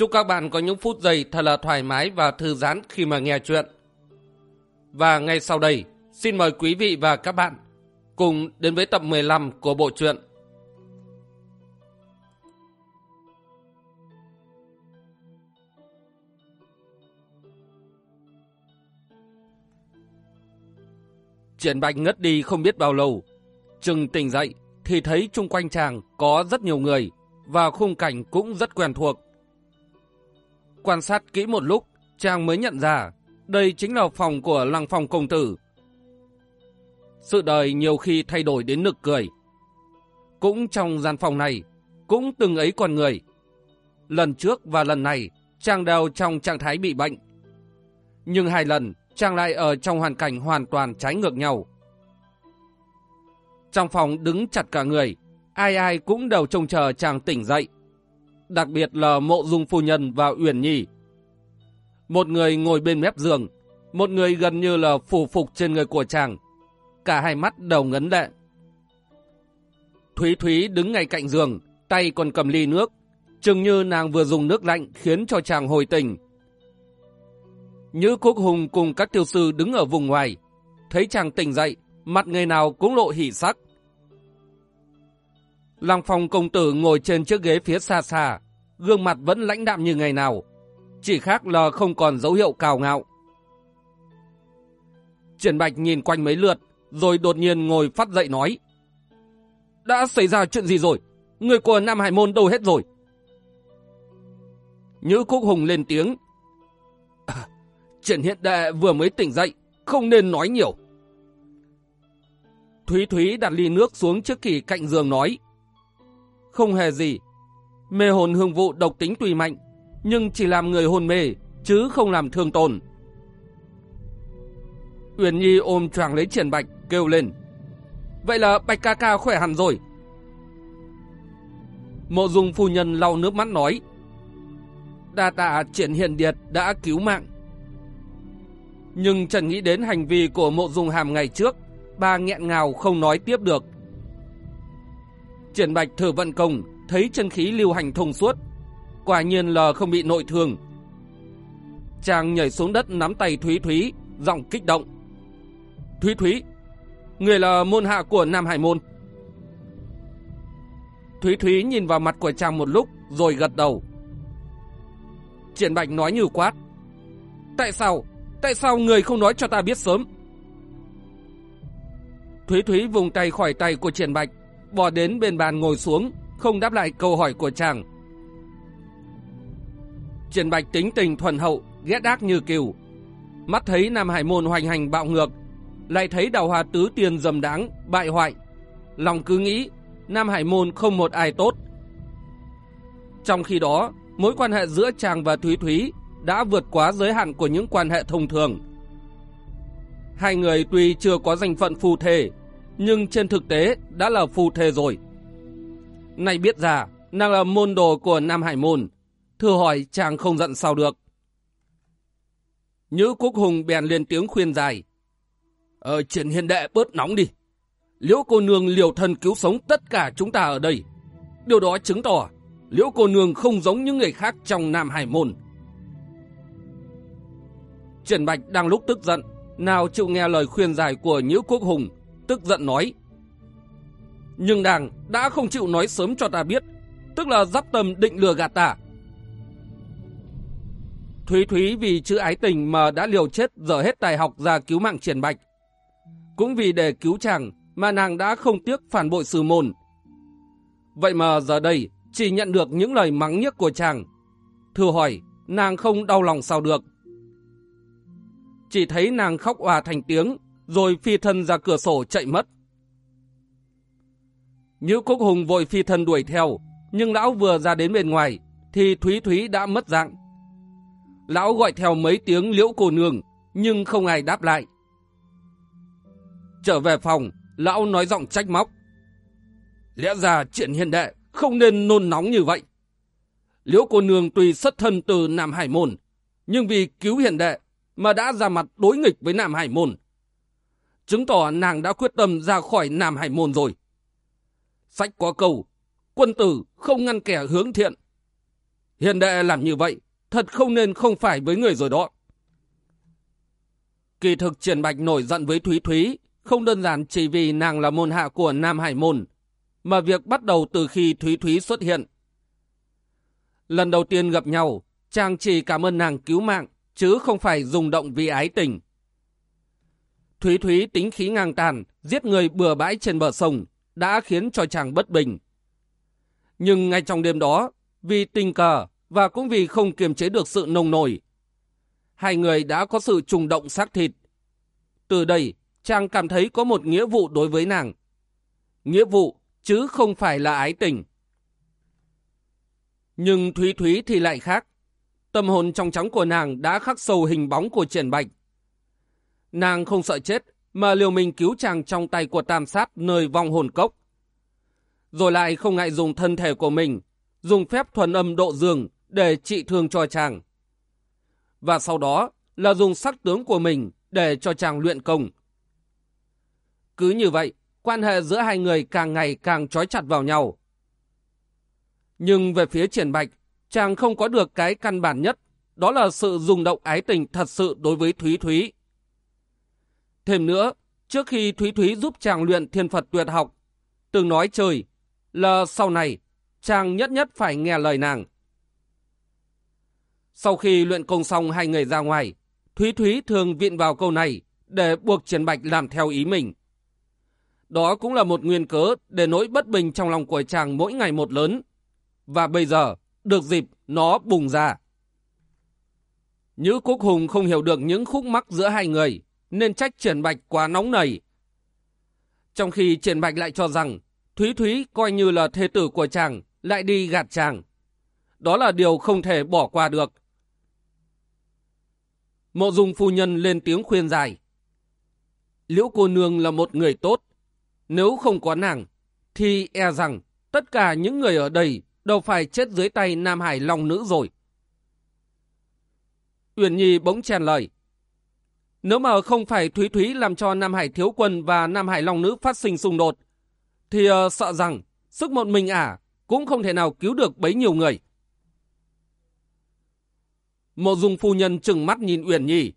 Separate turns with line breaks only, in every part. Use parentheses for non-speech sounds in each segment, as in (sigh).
Chúc các bạn có những phút giây thật là thoải mái và thư giãn khi mà nghe chuyện. Và ngay sau đây, xin mời quý vị và các bạn cùng đến với tập 15 của bộ truyện. Triển Bạch ngất đi không biết bao lâu. Trừng tỉnh dậy thì thấy chung quanh chàng có rất nhiều người và khung cảnh cũng rất quen thuộc. Quan sát kỹ một lúc, chàng mới nhận ra đây chính là phòng của lăng phòng công tử. Sự đời nhiều khi thay đổi đến nực cười. Cũng trong gian phòng này, cũng từng ấy con người. Lần trước và lần này, chàng đều trong trạng thái bị bệnh. Nhưng hai lần, chàng lại ở trong hoàn cảnh hoàn toàn trái ngược nhau. Trong phòng đứng chặt cả người, ai ai cũng đều trông chờ chàng tỉnh dậy đặc biệt là mộ dung phu nhân và Uyển Nhi. Một người ngồi bên mép giường, một người gần như là phủ phục trên người của chàng. Cả hai mắt đầu ngấn lệ. Thúy Thúy đứng ngay cạnh giường, tay còn cầm ly nước, chừng như nàng vừa dùng nước lạnh khiến cho chàng hồi tình. Như Quốc Hùng cùng các tiêu sư đứng ở vùng ngoài, thấy chàng tỉnh dậy, mặt người nào cũng lộ hỉ sắc. Lăng phong công tử ngồi trên chiếc ghế phía xa xa, gương mặt vẫn lãnh đạm như ngày nào, chỉ khác là không còn dấu hiệu cào ngạo. Triển Bạch nhìn quanh mấy lượt, rồi đột nhiên ngồi phát dậy nói. Đã xảy ra chuyện gì rồi? Người của Nam Hải Môn đâu hết rồi? Nhữ Cúc Hùng lên tiếng. À, triển hiện đệ vừa mới tỉnh dậy, không nên nói nhiều. Thúy Thúy đặt ly nước xuống trước kỳ cạnh giường nói. Không hề gì. Mê hồn hương vụ độc tính tùy mạnh, nhưng chỉ làm người hồn mê, chứ không làm thương tồn. Uyển Nhi ôm choàng lấy triển bạch, kêu lên. Vậy là bạch ca ca khỏe hẳn rồi. Mộ dung phu nhân lau nước mắt nói. Đa tạ triển hiền điệt đã cứu mạng. Nhưng Trần nghĩ đến hành vi của mộ dung hàm ngày trước, bà nghẹn ngào không nói tiếp được. Triển Bạch thử vận công, thấy chân khí lưu hành thông suốt. Quả nhiên là không bị nội thương. Chàng nhảy xuống đất nắm tay Thúy Thúy, giọng kích động. Thúy Thúy, người là môn hạ của Nam Hải Môn. Thúy Thúy nhìn vào mặt của chàng một lúc rồi gật đầu. Triển Bạch nói như quát. Tại sao? Tại sao người không nói cho ta biết sớm? Thúy Thúy vùng tay khỏi tay của Triển Bạch, bò đến bên bàn ngồi xuống, không đáp lại câu hỏi của chàng. Triển Bạch tính tình thuần hậu, ghét ác như kiều. Mắt thấy Nam Hải Môn hoành hành bạo ngược, lại thấy đào hòa tứ tiền dầm đáng, bại hoại. Lòng cứ nghĩ, Nam Hải Môn không một ai tốt. Trong khi đó, mối quan hệ giữa chàng và Thúy Thúy đã vượt quá giới hạn của những quan hệ thông thường. Hai người tuy chưa có danh phận phù thể nhưng trên thực tế đã là phù thề rồi. Này biết ra, nàng là môn đồ của Nam Hải Môn, thưa hỏi chàng không giận sao được. Nhữ Quốc Hùng bèn lên tiếng khuyên dài. Ờ, triển hiền đệ bớt nóng đi. Liễu cô nương liều thân cứu sống tất cả chúng ta ở đây. Điều đó chứng tỏ liễu cô nương không giống những người khác trong Nam Hải Môn. Triển Bạch đang lúc tức giận, nào chịu nghe lời khuyên giải của Nhữ Quốc Hùng, tức giận nói. Nhưng nàng đã không chịu nói sớm cho ta biết, tức là giáp tâm định lừa gạt ta. Thúy Thúy vì chữ ái tình mà đã liều chết dở hết tài học ra cứu mạng triển bạch. Cũng vì để cứu chàng mà nàng đã không tiếc phản bội sư môn. Vậy mà giờ đây chỉ nhận được những lời mắng nhiếc của chàng. Thưa hỏi, nàng không đau lòng sao được. Chỉ thấy nàng khóc hòa thành tiếng, rồi phi thân ra cửa sổ chạy mất. Nhữ Quốc Hùng vội phi thân đuổi theo, nhưng lão vừa ra đến bên ngoài, thì Thúy Thúy đã mất dạng. Lão gọi theo mấy tiếng liễu cô nương, nhưng không ai đáp lại. Trở về phòng, lão nói giọng trách móc. Lẽ ra chuyện hiện đệ không nên nôn nóng như vậy. Liễu cô nương tuy xuất thân từ Nam Hải Môn, nhưng vì cứu hiện đệ mà đã ra mặt đối nghịch với Nam Hải Môn. Chứng tỏ nàng đã quyết tâm ra khỏi Nam Hải Môn rồi. Sách có câu, quân tử không ngăn kẻ hướng thiện. Hiện đệ làm như vậy, thật không nên không phải với người rồi đó. Kỳ thực Triển Bạch nổi giận với Thúy Thúy, không đơn giản chỉ vì nàng là môn hạ của Nam Hải Môn, mà việc bắt đầu từ khi Thúy Thúy xuất hiện. Lần đầu tiên gặp nhau, chàng chỉ cảm ơn nàng cứu mạng, chứ không phải dùng động vì ái tình. Thúy Thúy tính khí ngang tàn, giết người bừa bãi trên bờ sông, đã khiến cho chàng bất bình. Nhưng ngay trong đêm đó, vì tình cờ và cũng vì không kiềm chế được sự nồng nổi, hai người đã có sự trùng động xác thịt. Từ đây, chàng cảm thấy có một nghĩa vụ đối với nàng. Nghĩa vụ, chứ không phải là ái tình. Nhưng Thúy Thúy thì lại khác. Tâm hồn trong trắng của nàng đã khắc sâu hình bóng của triển bạch. Nàng không sợ chết, mà liều mình cứu chàng trong tay của tam sát nơi vong hồn cốc. Rồi lại không ngại dùng thân thể của mình, dùng phép thuần âm độ dường để trị thương cho chàng. Và sau đó là dùng sắc tướng của mình để cho chàng luyện công. Cứ như vậy, quan hệ giữa hai người càng ngày càng trói chặt vào nhau. Nhưng về phía triển bạch, chàng không có được cái căn bản nhất, đó là sự rung động ái tình thật sự đối với Thúy Thúy. Thêm nữa, trước khi Thúy Thúy giúp chàng luyện thiên Phật tuyệt học, từng nói trời là sau này chàng nhất nhất phải nghe lời nàng. Sau khi luyện công xong hai người ra ngoài, Thúy Thúy thường viện vào câu này để buộc Triển Bạch làm theo ý mình. Đó cũng là một nguyên cớ để nỗi bất bình trong lòng của chàng mỗi ngày một lớn. Và bây giờ, được dịp nó bùng ra. Nhữ Quốc Hùng không hiểu được những khúc mắc giữa hai người, nên trách Triển Bạch quá nóng nảy. Trong khi Triển Bạch lại cho rằng Thúy Thúy coi như là thế tử của chàng, lại đi gạt chàng. Đó là điều không thể bỏ qua được. Mộ dung phu nhân lên tiếng khuyên dài. Liễu cô nương là một người tốt. Nếu không có nàng, thì e rằng tất cả những người ở đây đâu phải chết dưới tay Nam Hải Long Nữ rồi. Uyển Nhi bỗng chèn lời. Nếu mà không phải Thúy Thúy làm cho Nam Hải Thiếu Quân và Nam Hải Long Nữ phát sinh xung đột, thì uh, sợ rằng sức một mình ả cũng không thể nào cứu được bấy nhiêu người. Mộ dung phu nhân trừng mắt nhìn Uyển Nhi.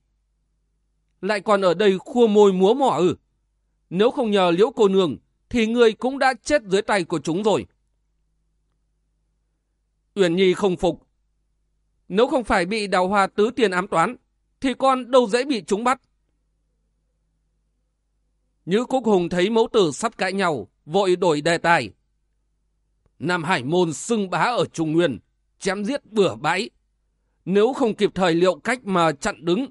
Lại còn ở đây khua môi múa mỏ ư. Nếu không nhờ liễu cô nương, thì người cũng đã chết dưới tay của chúng rồi. Uyển Nhi không phục. Nếu không phải bị đào hoa tứ tiền ám toán, thì con đâu dễ bị chúng bắt. Như Cúc Hùng thấy mẫu tử sắp cãi nhau, vội đổi đề tài. Nam Hải Môn xưng bá ở Trung Nguyên, chém giết bừa bãi. Nếu không kịp thời liệu cách mà chặn đứng,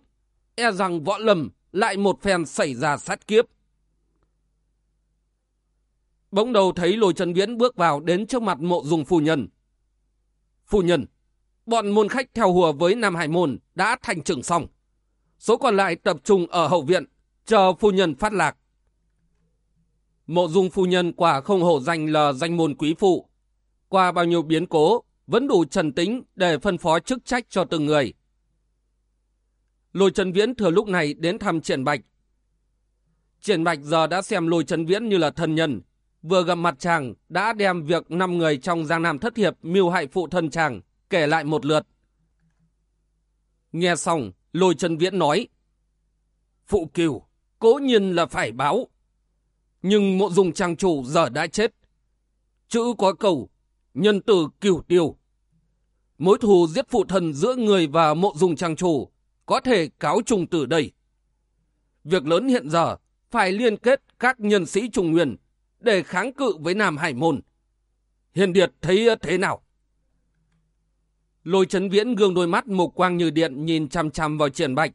e rằng võ lầm lại một phen xảy ra sát kiếp. Bỗng đầu thấy lôi chân viễn bước vào đến trước mặt mộ dùng phu nhân. Phu nhân, bọn môn khách theo hùa với Nam Hải Môn đã thành trưởng xong. Số còn lại tập trung ở hậu viện, chờ phu nhân phát lạc. Mộ dung phu nhân quả không hổ danh là danh môn quý phụ. Qua bao nhiêu biến cố, vẫn đủ trần tính để phân phó chức trách cho từng người. Lôi Trần Viễn thừa lúc này đến thăm Triển Bạch. Triển Bạch giờ đã xem Lôi Trần Viễn như là thân nhân. Vừa gặp mặt chàng đã đem việc năm người trong Giang Nam thất hiệp mưu hại phụ thân chàng kể lại một lượt. Nghe xong, Lôi Trần Viễn nói. Phụ kiều, cố nhiên là phải báo. Nhưng mộ dùng trang chủ giờ đã chết. Chữ có cầu, nhân từ cửu tiêu. Mối thù giết phụ thần giữa người và mộ dùng trang chủ có thể cáo trùng từ đây. Việc lớn hiện giờ phải liên kết các nhân sĩ trùng nguyên để kháng cự với Nam Hải Môn. Hiền Điệt thấy thế nào? Lôi chấn viễn gương đôi mắt mục quang như điện nhìn chăm chăm vào triển bạch.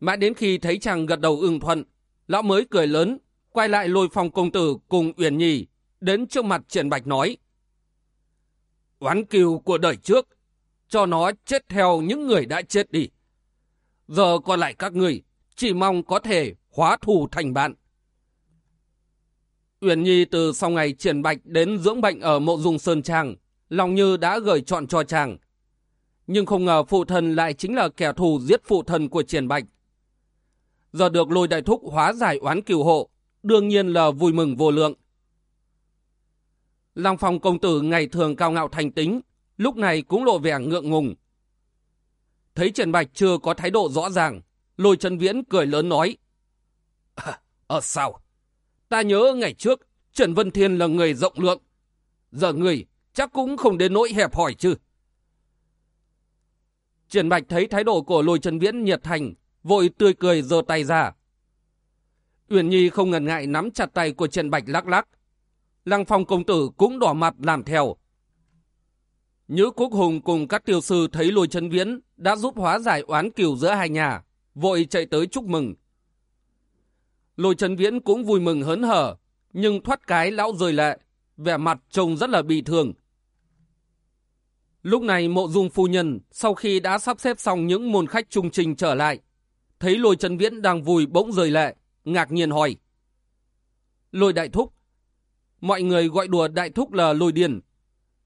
Mãi đến khi thấy chàng gật đầu ưng thuận, lão mới cười lớn, quay lại lôi phong công tử cùng Uyển Nhi, đến trước mặt triển bạch nói. Oán kiều của đời trước, cho nó chết theo những người đã chết đi. Giờ còn lại các người, chỉ mong có thể hóa thù thành bạn. Uyển Nhi từ sau ngày triển bạch đến dưỡng bệnh ở mộ dung Sơn Trang, lòng như đã gửi chọn cho chàng. Nhưng không ngờ phụ thần lại chính là kẻ thù giết phụ thần của triển bạch. Giờ được lôi đại thúc hóa giải oán cửu hộ, đương nhiên là vui mừng vô lượng. Lăng phong công tử ngày thường cao ngạo thành tính, lúc này cũng lộ vẻ ngượng ngùng. Thấy Trần Bạch chưa có thái độ rõ ràng, lôi chân viễn cười lớn nói. À, ờ sao? Ta nhớ ngày trước, Trần Vân Thiên là người rộng lượng. Giờ người chắc cũng không đến nỗi hẹp hỏi chứ. Trần Bạch thấy thái độ của lôi Trần viễn nhiệt thành, vội tươi cười giơ tay ra. Uyển Nhi không ngần ngại nắm chặt tay của Trần Bạch lắc lắc. Lăng phong công tử cũng đỏ mặt làm theo. Nhữ Quốc Hùng cùng các tiêu sư thấy lôi Trần viễn đã giúp hóa giải oán kiều giữa hai nhà, vội chạy tới chúc mừng. Lôi Trần viễn cũng vui mừng hớn hở, nhưng thoát cái lão rời lệ, vẻ mặt trông rất là bị thương. Lúc này mộ dung phu nhân sau khi đã sắp xếp xong những môn khách trung trình trở lại, thấy lôi chân viễn đang vùi bỗng rời lệ, ngạc nhiên hỏi. Lôi đại thúc, mọi người gọi đùa đại thúc là lôi điên.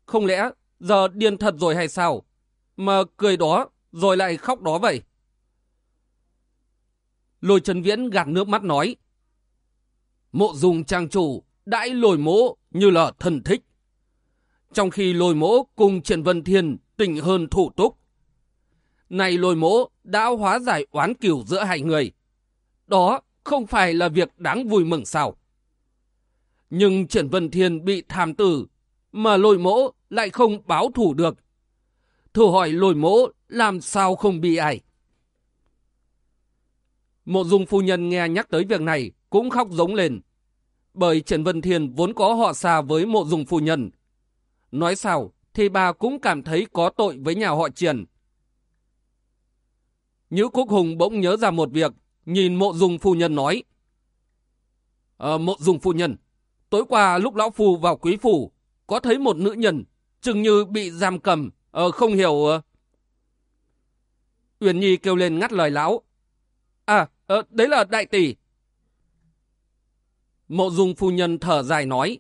Không lẽ giờ điên thật rồi hay sao? Mà cười đó rồi lại khóc đó vậy. Lôi Trần Viễn gạt nước mắt nói. Mộ dung trang chủ đãi lôi mỗ như là thần thích. Trong khi lôi mỗ cùng Trần Vân Thiên tỉnh hơn thủ túc. Này lôi mỗ đã hóa giải oán cửu giữa hai người. Đó không phải là việc đáng vui mừng sao. Nhưng Trần Vân Thiên bị tham tử, mà lôi mỗ lại không báo thủ được. Thử hỏi lôi mỗ làm sao không bị ai? Mộ dung phu nhân nghe nhắc tới việc này cũng khóc giống lên. Bởi Trần Vân Thiên vốn có họ xa với mộ dung phu nhân. Nói sao thì bà cũng cảm thấy có tội với nhà họ triển. Nhữ Quốc Hùng bỗng nhớ ra một việc, nhìn mộ dung phu nhân nói. Ờ, mộ dung phu nhân, tối qua lúc lão phu vào quý phủ, có thấy một nữ nhân, chừng như bị giam cầm, ờ, không hiểu... Ờ. Uyển Nhi kêu lên ngắt lời lão. À, ờ, đấy là đại tỷ. Mộ dung phu nhân thở dài nói.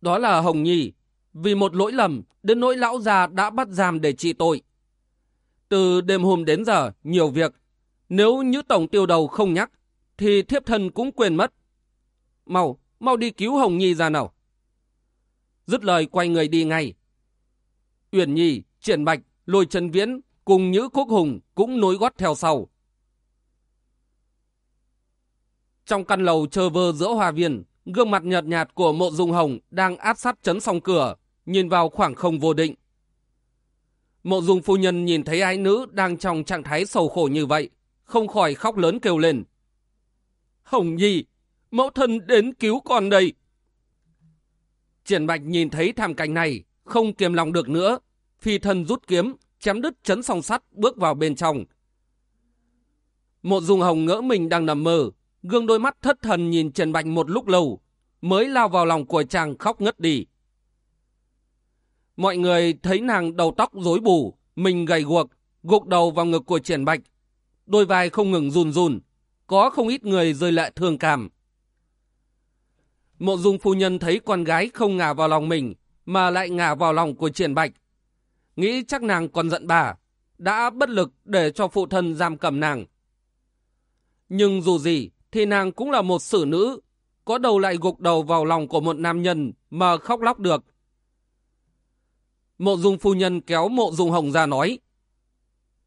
Đó là Hồng Nhi, vì một lỗi lầm, đến nỗi lão già đã bắt giam để trị tội. Từ đêm hôm đến giờ, nhiều việc, nếu như tổng tiêu đầu không nhắc, thì thiếp thân cũng quên mất. Mau, mau đi cứu Hồng Nhi ra nào. Dứt lời quay người đi ngay. Uyển Nhi, Triển Bạch, Lôi Trần Viễn cùng Nhữ Quốc Hùng cũng nối gót theo sau. Trong căn lầu chờ vơ giữa hòa viên, gương mặt nhợt nhạt của mộ dung hồng đang áp sát chấn song cửa, nhìn vào khoảng không vô định. Mộ dung phu nhân nhìn thấy ái nữ đang trong trạng thái sầu khổ như vậy, không khỏi khóc lớn kêu lên. Hồng Nhi, mẫu thân đến cứu con đây. Triển Bạch nhìn thấy thảm cảnh này, không kiềm lòng được nữa, phi thân rút kiếm, chém đứt chấn song sắt bước vào bên trong. Mộ dung hồng ngỡ mình đang nằm mơ, gương đôi mắt thất thần nhìn Trần Bạch một lúc lâu, mới lao vào lòng của chàng khóc ngất đi. Mọi người thấy nàng đầu tóc rối bù, mình gầy guộc, gục đầu vào ngực của Triển Bạch. Đôi vai không ngừng run run, có không ít người rơi lệ thương cảm. Mộ dung phu nhân thấy con gái không ngả vào lòng mình, mà lại ngả vào lòng của Triển Bạch. Nghĩ chắc nàng còn giận bà, đã bất lực để cho phụ thân giam cầm nàng. Nhưng dù gì, thì nàng cũng là một xử nữ, có đầu lại gục đầu vào lòng của một nam nhân mà khóc lóc được. Mộ dung phu nhân kéo mộ dung hồng ra nói.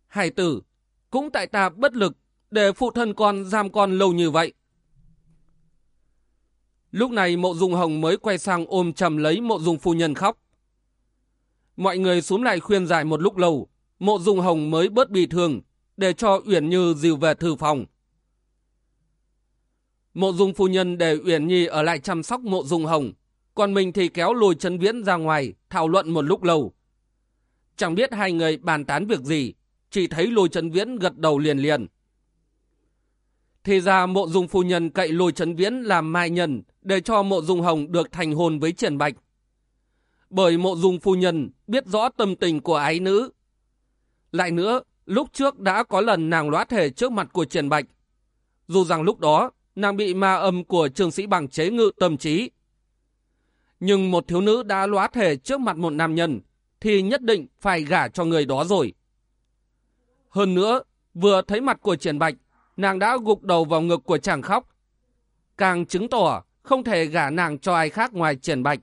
Hải tử, cũng tại ta bất lực để phụ thân con giam con lâu như vậy. Lúc này mộ dung hồng mới quay sang ôm chầm lấy mộ dung phu nhân khóc. Mọi người xuống lại khuyên giải một lúc lâu, mộ dung hồng mới bớt bị thương, để cho Uyển Như dìu về thư phòng. Mộ dung phu nhân để Uyển Nhi ở lại chăm sóc mộ dung hồng, còn mình thì kéo lùi Trấn viễn ra ngoài, thảo luận một lúc lâu. Chẳng biết hai người bàn tán việc gì, chỉ thấy lùi Trấn viễn gật đầu liền liền. Thì ra mộ dung phu nhân cậy lùi Trấn viễn làm mai nhân để cho mộ dung hồng được thành hôn với triển bạch. bởi mộ dung phu nhân biết rõ tâm tình của ái nữ. Lại nữa, lúc trước đã có lần nàng lóa thể trước mặt của Triển Bạch. Dù rằng lúc đó, nàng bị ma âm của trường sĩ bằng chế ngự tâm trí. Nhưng một thiếu nữ đã lóa thể trước mặt một nam nhân, thì nhất định phải gả cho người đó rồi. Hơn nữa, vừa thấy mặt của Triển Bạch, nàng đã gục đầu vào ngực của chàng khóc. Càng chứng tỏ không thể gả nàng cho ai khác ngoài Triển Bạch.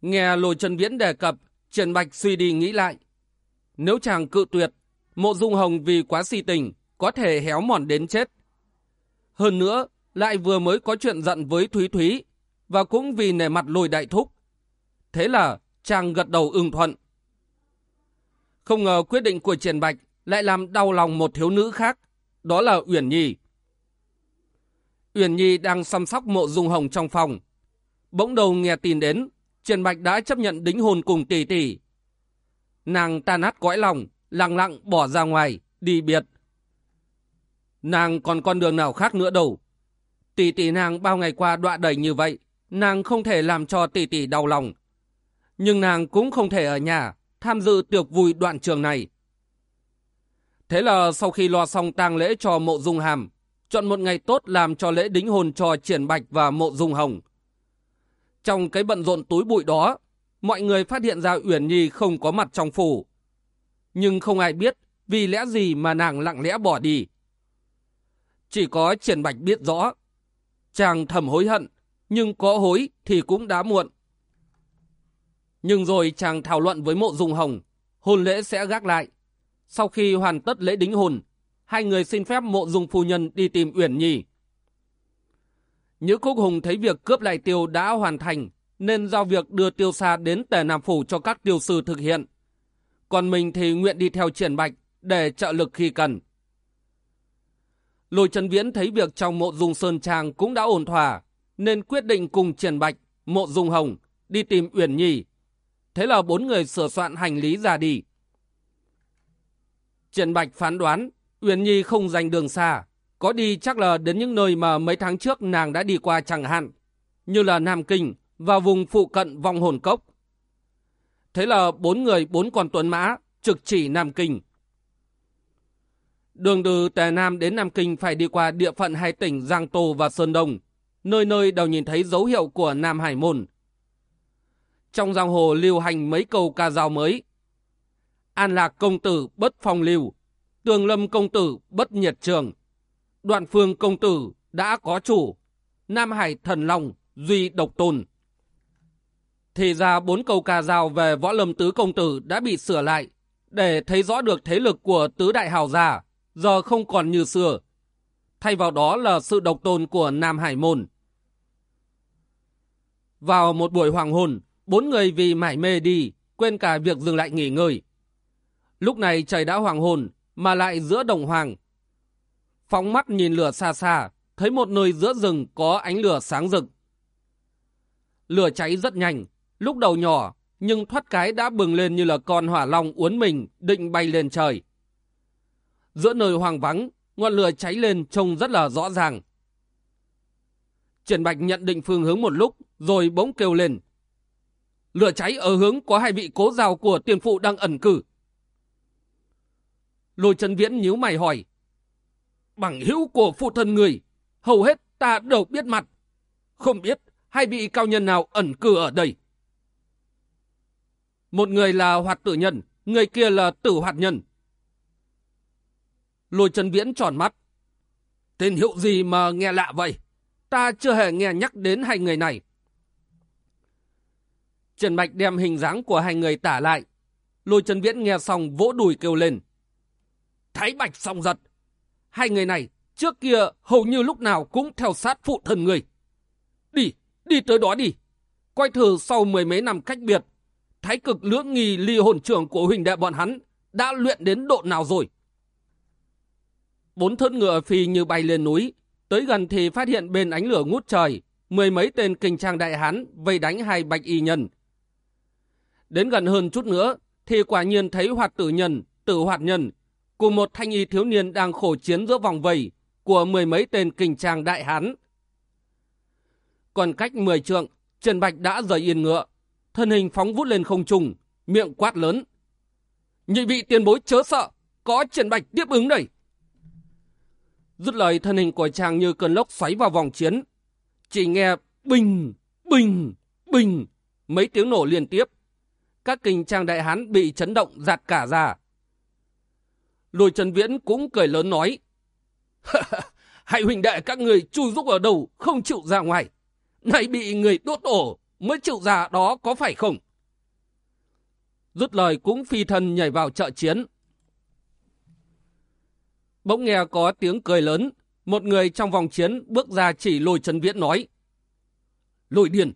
Nghe Lôi Trần Viễn đề cập, Triển Bạch suy đi nghĩ lại. Nếu chàng cự tuyệt, mộ dung hồng vì quá si tình, có thể héo mòn đến chết. Hơn nữa, lại vừa mới có chuyện giận với Thúy Thúy, và cũng vì nể mặt lùi đại thúc. Thế là chàng gật đầu ưng thuận. Không ngờ quyết định của Triển Bạch lại làm đau lòng một thiếu nữ khác, đó là Uyển Nhi. Uyển Nhi đang chăm sóc mộ dung hồng trong phòng. Bỗng đầu nghe tin đến, Triển Bạch đã chấp nhận đính hôn cùng tỷ tỷ. Nàng tan nát cõi lòng, lặng lặng bỏ ra ngoài, đi biệt. Nàng còn con đường nào khác nữa đâu. Tỷ tỷ nàng bao ngày qua đọa đầy như vậy, nàng không thể làm cho tỷ tỷ đau lòng. Nhưng nàng cũng không thể ở nhà, tham dự tiệc vui đoạn trường này. Thế là sau khi lo xong tang lễ cho mộ dung hàm, chọn một ngày tốt làm cho lễ đính hôn cho Triển Bạch và mộ dung hồng. Trong cái bận rộn túi bụi đó, mọi người phát hiện ra Uyển Nhi không có mặt trong phủ. Nhưng không ai biết vì lẽ gì mà nàng lặng lẽ bỏ đi. Chỉ có Triển Bạch biết rõ. Chàng thầm hối hận, nhưng có hối thì cũng đã muộn. Nhưng rồi chàng thảo luận với mộ dung hồng, hôn lễ sẽ gác lại. Sau khi hoàn tất lễ đính hôn, hai người xin phép mộ dung phu nhân đi tìm Uyển Nhi. Nhữ Cúc Hùng thấy việc cướp lại tiêu đã hoàn thành, nên giao việc đưa tiêu xa đến tề Nam Phủ cho các tiêu sư thực hiện. Còn mình thì nguyện đi theo triển bạch để trợ lực khi cần. Lôi Trần Viễn thấy việc trong mộ dung Sơn Trang cũng đã ổn thỏa, nên quyết định cùng triển bạch, mộ dung Hồng đi tìm Uyển Nhi. Thế là bốn người sửa soạn hành lý ra đi. Triển Bạch phán đoán Uyển Nhi không dành đường xa, có đi chắc là đến những nơi mà mấy tháng trước nàng đã đi qua chẳng hạn, như là Nam Kinh và vùng phụ cận vòng hồn cốc. Thế là bốn người bốn con tuấn mã trực chỉ Nam Kinh. Đường từ Tề Nam đến Nam Kinh phải đi qua địa phận hai tỉnh Giang Tô và Sơn Đông, nơi nơi đều nhìn thấy dấu hiệu của Nam Hải Môn. Trong giang hồ lưu hành mấy câu ca dao mới. An Lạc Công Tử bất phong lưu, Tường Lâm Công Tử bất nhiệt trường, Đoạn Phương Công Tử đã có chủ, Nam Hải Thần Long duy độc tồn. Thì ra bốn câu ca dao về võ lâm tứ công tử đã bị sửa lại, để thấy rõ được thế lực của tứ đại hào giả giờ không còn như xưa. Thay vào đó là sự độc tôn của Nam Hải Môn. Vào một buổi hoàng hôn, bốn người vì mải mê đi, quên cả việc dừng lại nghỉ ngơi. Lúc này trời đã hoàng hôn, mà lại giữa đồng hoàng. Phóng mắt nhìn lửa xa xa, thấy một nơi giữa rừng có ánh lửa sáng rực. Lửa cháy rất nhanh, lúc đầu nhỏ, nhưng thoát cái đã bừng lên như là con hỏa long uốn mình, định bay lên trời. Giữa nơi hoàng vắng, ngọn lửa cháy lên trông rất là rõ ràng. Triển Bạch nhận định phương hướng một lúc, rồi bỗng kêu lên. Lửa cháy ở hướng có hai vị cố rào của tiền phụ đang ẩn cử. Lôi chân viễn nhíu mày hỏi. Bằng hữu của phụ thân người, hầu hết ta đều biết mặt. Không biết hai vị cao nhân nào ẩn cư ở đây. Một người là hoạt tử nhân, người kia là tử hoạt nhân. Lôi chân viễn tròn mắt. Tên hiệu gì mà nghe lạ vậy? Ta chưa hề nghe nhắc đến hai người này. Trần Bạch đem hình dáng của hai người tả lại. Lôi chân viễn nghe xong vỗ đùi kêu lên. Thái Bạch song giật. Hai người này trước kia hầu như lúc nào cũng theo sát phụ thân người. Đi, đi tới đó đi. Quay thử sau mười mấy năm cách biệt, thái cực lưỡng nghi ly hồn trưởng của huỳnh đệ bọn hắn đã luyện đến độ nào rồi. Bốn thớt ngựa phi như bay lên núi, tới gần thì phát hiện bên ánh lửa ngút trời, mười mấy tên kinh trang đại hán vây đánh hai bạch y nhân. Đến gần hơn chút nữa, thì quả nhiên thấy hoạt tử nhân, tử hoạt nhân cùng một thanh y thiếu niên đang khổ chiến giữa vòng vây của mười mấy tên kình trang đại hán. Còn cách mười trượng, Trần Bạch đã rời yên ngựa. thân hình phóng vút lên không trung, miệng quát lớn. Nhị vị tiền bối chớ sợ, có trần bạch tiếp ứng đây. Dứt lời thân hình của chàng như cơn lốc xoáy vào vòng chiến. Chỉ nghe bình, bình, bình, mấy tiếng nổ liên tiếp. Các kinh trang đại hán bị chấn động giạt cả ra. Lôi Trần Viễn cũng cười lớn nói. (laughs) Hãy huynh đệ các người chui rúc ở đầu, không chịu ra ngoài. Này bị người đốt ổ, mới chịu ra đó có phải không? dứt lời cũng phi thân nhảy vào trợ chiến. Bỗng nghe có tiếng cười lớn, một người trong vòng chiến bước ra chỉ lôi Trần Viễn nói. Lôi điền,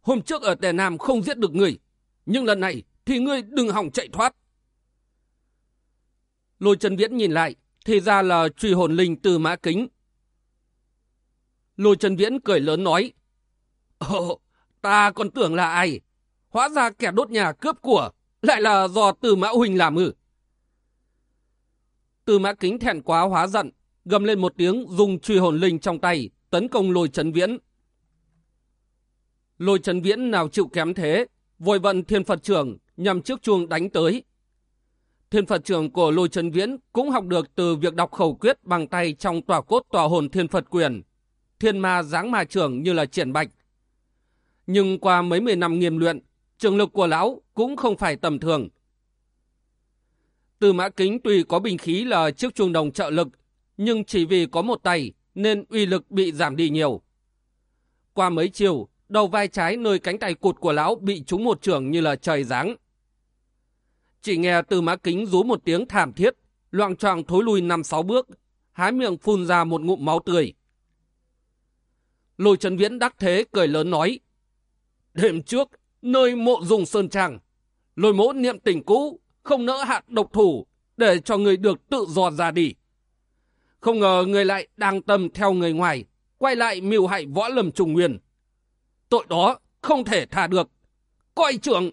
hôm trước ở Tề Nam không giết được người, nhưng lần này thì ngươi đừng hỏng chạy thoát. Lôi Trần Viễn nhìn lại, thì ra là truy hồn linh từ mã kính. Lôi Trần Viễn cười lớn nói. Ồ, ta còn tưởng là ai? Hóa ra kẻ đốt nhà cướp của, lại là do từ mã huỳnh làm ư. Tư mã kính thẹn quá hóa giận, gầm lên một tiếng dùng truy hồn linh trong tay, tấn công lôi Trần Viễn. Lôi Trần Viễn nào chịu kém thế, vội vận thiên Phật trưởng nhằm trước chuông đánh tới. Thiên Phật trưởng của Lôi Trần Viễn cũng học được từ việc đọc khẩu quyết bằng tay trong tòa cốt tòa hồn thiên Phật quyền. Thiên ma dáng ma trưởng như là triển bạch. Nhưng qua mấy mươi năm nghiêm luyện, trường lực của lão cũng không phải tầm thường. Từ mã kính tuy có bình khí là chiếc chuông đồng trợ lực, nhưng chỉ vì có một tay nên uy lực bị giảm đi nhiều. Qua mấy chiều, đầu vai trái nơi cánh tay cụt của lão bị trúng một trường như là trời giáng. Chỉ nghe từ mã kính rú một tiếng thảm thiết, loạn choạng thối lui năm sáu bước, há miệng phun ra một ngụm máu tươi. Lôi Trần Viễn đắc thế cười lớn nói, Đêm trước, nơi mộ dùng sơn tràng, lôi mỗ niệm tình cũ, không nỡ hạ độc thủ, để cho người được tự do ra đi. Không ngờ người lại đang tâm theo người ngoài, quay lại mưu hại võ lâm trùng nguyên. Tội đó không thể tha được. Coi trưởng!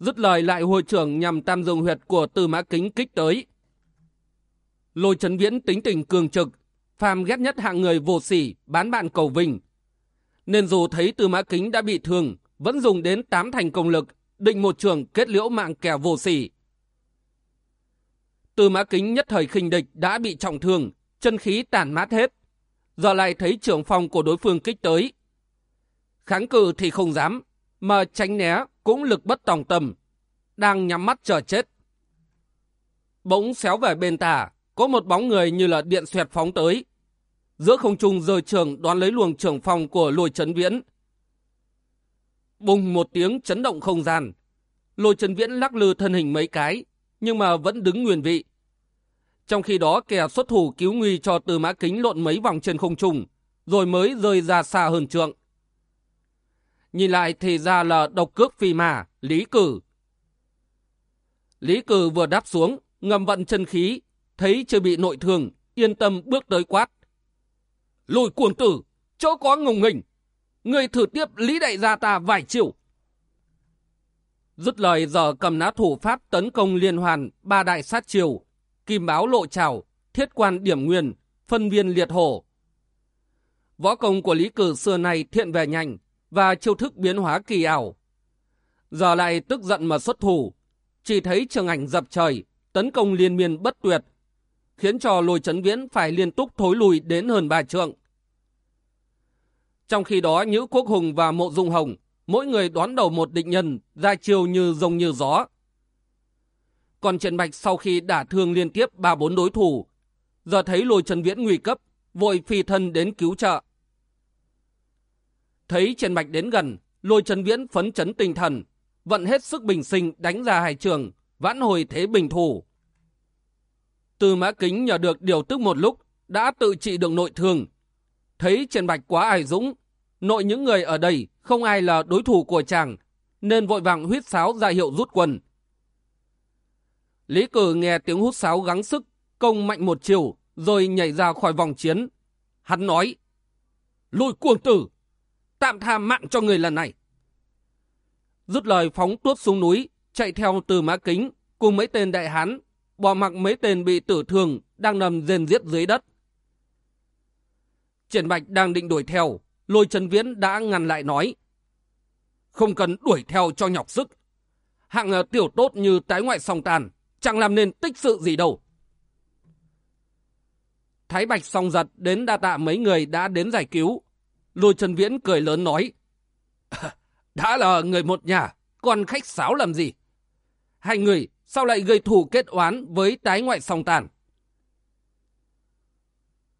Dứt lời lại hồi trưởng nhằm tam dương huyệt của tư mã kính kích tới. Lôi chấn viễn tính tình cường trực, phàm ghét nhất hạng người vô sỉ, bán bạn cầu vinh. Nên dù thấy tư mã kính đã bị thương, vẫn dùng đến tám thành công lực, định một trường kết liễu mạng kẻ vô sỉ. Tư mã kính nhất thời khinh địch đã bị trọng thương, chân khí tàn mát hết. Giờ lại thấy trưởng phòng của đối phương kích tới. Kháng cự thì không dám, mà tránh né cũng lực bất tòng tâm, đang nhắm mắt chờ chết. Bỗng xéo về bên tả có một bóng người như là điện xoẹt phóng tới. Giữa không trung rời trường đoán lấy luồng trưởng phòng của lùi trấn viễn. Bùng một tiếng chấn động không gian. Lôi Trần viễn lắc lư thân hình mấy cái, nhưng mà vẫn đứng nguyên vị. Trong khi đó kẻ xuất thủ cứu nguy cho từ mã kính lộn mấy vòng trên không trung, rồi mới rơi ra xa hơn trượng. Nhìn lại thì ra là độc cước phi mà, Lý Cử. Lý Cử vừa đáp xuống, ngầm vận chân khí, thấy chưa bị nội thương, yên tâm bước tới quát. Lùi cuồng tử, chỗ có ngùng nghỉnh. Người thử tiếp Lý Đại gia ta vài chiều. Dứt lời giờ cầm ná thủ pháp tấn công liên hoàn ba đại sát chiều, kim báo lộ trào, thiết quan điểm nguyên, phân viên liệt hổ. Võ công của Lý Cử xưa này thiện về nhanh, và chiêu thức biến hóa kỳ ảo. Giờ lại tức giận mà xuất thủ, chỉ thấy trường ảnh dập trời, tấn công liên miên bất tuyệt, khiến cho lôi chấn viễn phải liên tục thối lùi đến hơn ba trượng. Trong khi đó Nhữ Quốc Hùng và Mộ Dung Hồng, mỗi người đón đầu một định nhân, ra chiều như rồng như gió. Còn Trần Bạch sau khi đả thương liên tiếp ba bốn đối thủ, giờ thấy lôi trần viễn nguy cấp, vội phi thân đến cứu trợ. Thấy Trần Bạch đến gần, lôi Trần Viễn phấn chấn tinh thần, vận hết sức bình sinh đánh ra hải trường, vãn hồi thế bình thủ. Từ mã kính nhờ được điều tức một lúc, đã tự trị được nội thương. Thấy Trần Bạch quá ải dũng, nội những người ở đây không ai là đối thủ của chàng, nên vội vàng huyết sáo ra hiệu rút quân. Lý cử nghe tiếng hút sáo gắng sức, công mạnh một chiều, rồi nhảy ra khỏi vòng chiến. Hắn nói, lùi cuồng tử, tạm tha mạng cho người lần này. Rút lời phóng tuốt xuống núi, chạy theo từ mã kính, cùng mấy tên đại hán, bỏ mặc mấy tên bị tử thương, đang nằm rên giết dưới đất. Triển Bạch đang định đuổi theo, lôi Trần Viễn đã ngăn lại nói. không cần đuổi theo cho nhọc sức. Hạng ờ, tiểu tốt như tái ngoại song tàn, chẳng làm nên tích sự gì đâu. Thái Bạch song giật đến đa tạ mấy người đã đến giải cứu. Lôi Trần Viễn cười lớn nói. (laughs) Đã là người một nhà, còn khách sáo làm gì? Hai người sao lại gây thù kết oán với tái ngoại song tàn?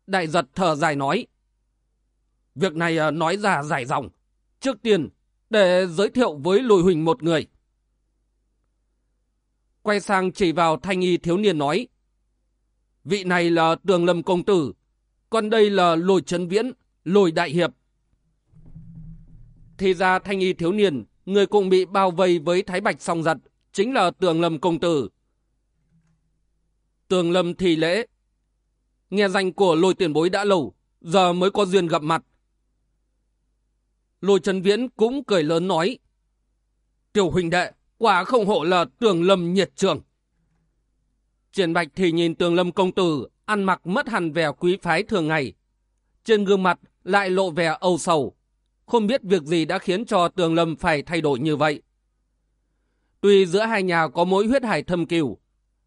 Đại giật thở dài nói. Việc này ờ, nói ra dài dòng. Trước tiên, để giới thiệu với Lùi Huỳnh một người. Quay sang chỉ vào thanh y thiếu niên nói. Vị này là tường lâm công tử, còn đây là lồi trấn viễn, lồi đại hiệp. Thì ra thanh y thiếu niên, người cùng bị bao vây với thái bạch song giật, chính là tường lâm công tử. Tường lâm thì lễ. Nghe danh của lôi tiền bối đã lâu, giờ mới có duyên gặp mặt. Lôi trấn viễn cũng cười lớn nói. Tiểu huynh đệ, quả không hộ là tường lâm nhiệt trường. Triển Bạch thì nhìn tường lâm công tử, ăn mặc mất hẳn vẻ quý phái thường ngày. Trên gương mặt lại lộ vẻ âu sầu. Không biết việc gì đã khiến cho tường lâm phải thay đổi như vậy. Tuy giữa hai nhà có mối huyết hải thâm cừu,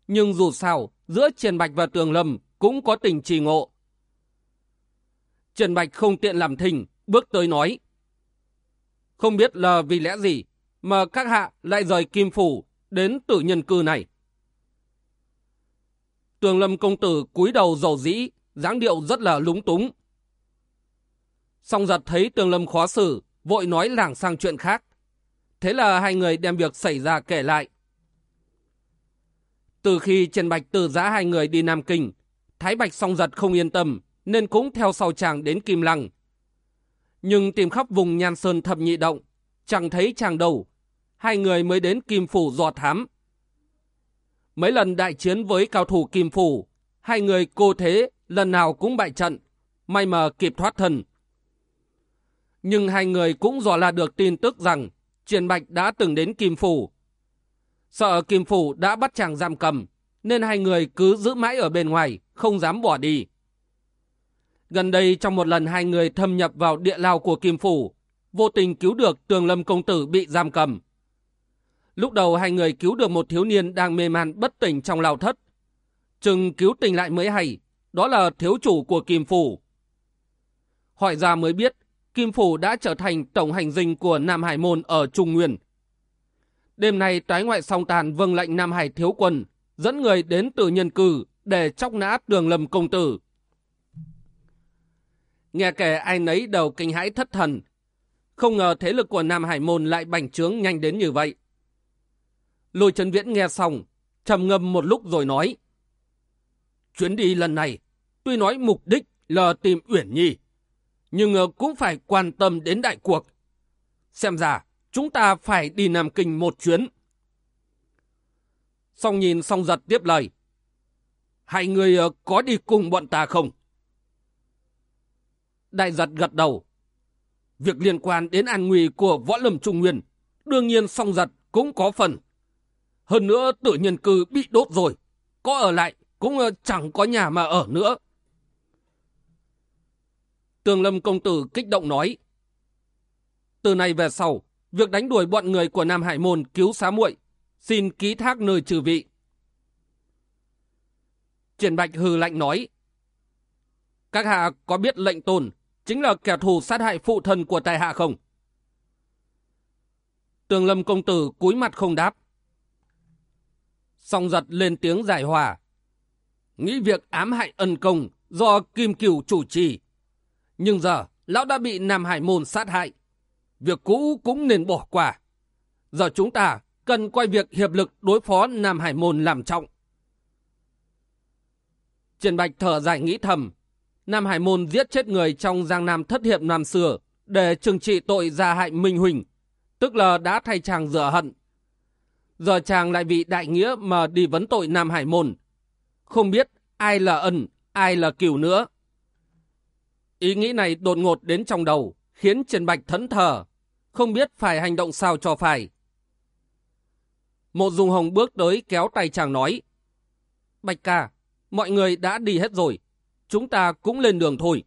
nhưng dù sao, giữa Triển Bạch và tường lâm cũng có tình trì ngộ. trần Bạch không tiện làm thình, bước tới nói. Không biết là vì lẽ gì mà các hạ lại rời Kim Phủ đến tử nhân cư này. Tường lâm công tử cúi đầu dầu dĩ, dáng điệu rất là lúng túng. Song giật thấy tường lâm khó xử, vội nói lảng sang chuyện khác. Thế là hai người đem việc xảy ra kể lại. Từ khi Trần Bạch từ giã hai người đi Nam Kinh, Thái Bạch song giật không yên tâm, nên cũng theo sau chàng đến Kim Lăng. Nhưng tìm khắp vùng Nhan Sơn thập nhị động, chẳng thấy chàng đầu Hai người mới đến Kim Phủ dò thám. Mấy lần đại chiến với cao thủ Kim Phủ, hai người cô thế lần nào cũng bại trận, may mà kịp thoát thân. Nhưng hai người cũng dò là được tin tức rằng Triển Bạch đã từng đến Kim Phủ. Sợ Kim Phủ đã bắt chàng giam cầm, nên hai người cứ giữ mãi ở bên ngoài, không dám bỏ đi. Gần đây trong một lần hai người thâm nhập vào địa lao của Kim Phủ, vô tình cứu được tường lâm công tử bị giam cầm. Lúc đầu hai người cứu được một thiếu niên đang mê man bất tỉnh trong lao thất. Chừng cứu tình lại mới hay, đó là thiếu chủ của Kim Phủ. Hỏi ra mới biết, Kim Phủ đã trở thành tổng hành dinh của Nam Hải Môn ở Trung Nguyên. Đêm nay tái ngoại song tàn vâng lệnh Nam Hải thiếu quân, dẫn người đến từ nhân cử để chóc nã đường Lâm công tử. Nghe kể ai nấy đầu kinh hãi thất thần. Không ngờ thế lực của Nam Hải Môn lại bành trướng nhanh đến như vậy. Lôi Trấn Viễn nghe xong, trầm ngâm một lúc rồi nói. Chuyến đi lần này, tuy nói mục đích là tìm Uyển Nhi, nhưng cũng phải quan tâm đến đại cuộc. Xem ra, chúng ta phải đi Nam Kinh một chuyến. Xong nhìn xong giật tiếp lời. Hai người ờ, có đi cùng bọn ta không? Đại giật gật đầu. Việc liên quan đến an nguy của võ lâm trung nguyên, đương nhiên song giật cũng có phần. Hơn nữa tự nhân cư bị đốt rồi. Có ở lại cũng ờ, chẳng có nhà mà ở nữa. Tường Lâm công tử kích động nói. Từ nay về sau, việc đánh đuổi bọn người của Nam Hải Môn cứu xá muội xin ký thác nơi trừ vị. Triển Bạch hừ lạnh nói. Các hạ có biết lệnh tôn chính là kẻ thù sát hại phụ thân của tài hạ không? Tường Lâm công tử cúi mặt không đáp. Song giật lên tiếng giải hòa. Nghĩ việc ám hại ân công do Kim Cửu chủ trì. Nhưng giờ, lão đã bị Nam Hải Môn sát hại. Việc cũ cũng nên bỏ qua. Giờ chúng ta cần quay việc hiệp lực đối phó Nam Hải Môn làm trọng. Trần Bạch thở dài nghĩ thầm. Nam Hải Môn giết chết người trong Giang Nam thất hiệp năm xưa để trừng trị tội gia hại Minh Huỳnh, tức là đã thay chàng rửa hận Giờ chàng lại vì đại nghĩa mà đi vấn tội Nam Hải Môn. Không biết ai là ân, ai là cửu nữa. Ý nghĩ này đột ngột đến trong đầu, khiến Trần Bạch thẫn thờ, không biết phải hành động sao cho phải. Một Dung hồng bước tới kéo tay chàng nói. Bạch ca, mọi người đã đi hết rồi, chúng ta cũng lên đường thôi.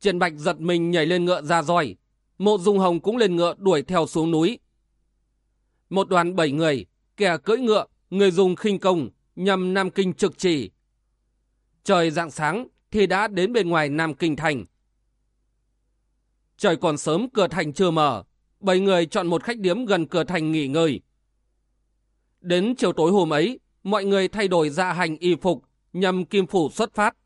Trần Bạch giật mình nhảy lên ngựa ra roi, Mộ Dung Hồng cũng lên ngựa đuổi theo xuống núi. Một đoàn bảy người, kẻ cưỡi ngựa, người dùng khinh công, nhằm Nam Kinh trực chỉ. Trời rạng sáng thì đã đến bên ngoài Nam Kinh thành. Trời còn sớm cửa thành chưa mở, bảy người chọn một khách điếm gần cửa thành nghỉ ngơi. Đến chiều tối hôm ấy, mọi người thay đổi dạ hành y phục nhằm kim phủ xuất phát.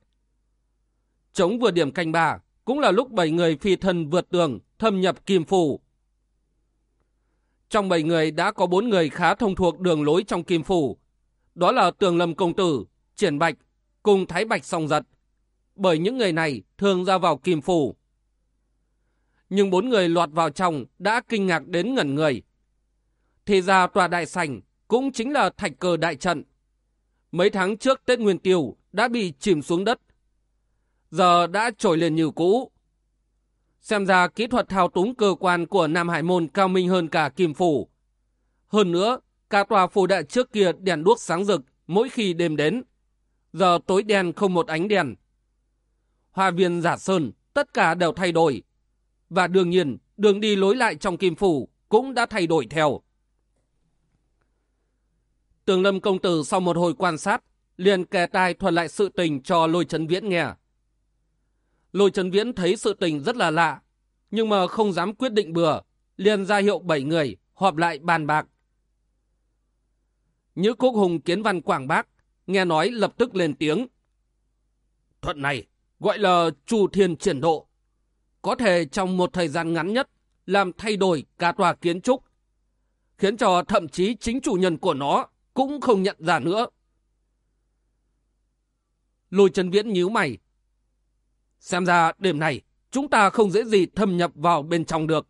Chống vừa điểm canh bà, cũng là lúc bảy người phi thân vượt tường, thâm nhập kim phủ. Trong bảy người đã có bốn người khá thông thuộc đường lối trong kim phủ. Đó là Tường Lâm Công Tử, Triển Bạch, cùng Thái Bạch song giật. Bởi những người này thường ra vào kim phủ. Nhưng bốn người lọt vào trong đã kinh ngạc đến ngẩn người. Thì ra tòa đại sảnh cũng chính là thạch cờ đại trận. Mấy tháng trước Tết Nguyên Tiêu đã bị chìm xuống đất. Giờ đã trồi lên như cũ. Xem ra kỹ thuật thao túng cơ quan của Nam Hải Môn cao minh hơn cả Kim Phủ. Hơn nữa, cả tòa phủ đại trước kia đèn đuốc sáng rực mỗi khi đêm đến. Giờ tối đen không một ánh đèn. Hoa viên giả sơn, tất cả đều thay đổi. Và đương nhiên, đường đi lối lại trong Kim Phủ cũng đã thay đổi theo. Tường Lâm Công Tử sau một hồi quan sát, liền kè tai thuật lại sự tình cho Lôi Trấn Viễn nghe. Lôi Trấn Viễn thấy sự tình rất là lạ, nhưng mà không dám quyết định bừa, liền ra hiệu bảy người họp lại bàn bạc. Nhữ Quốc Hùng kiến văn Quảng Bác, nghe nói lập tức lên tiếng. Thuận này gọi là chủ thiên triển độ. Có thể trong một thời gian ngắn nhất làm thay đổi cả tòa kiến trúc, khiến cho thậm chí chính chủ nhân của nó cũng không nhận ra nữa. Lôi Trần Viễn nhíu mày. Xem ra đêm này chúng ta không dễ gì thâm nhập vào bên trong được.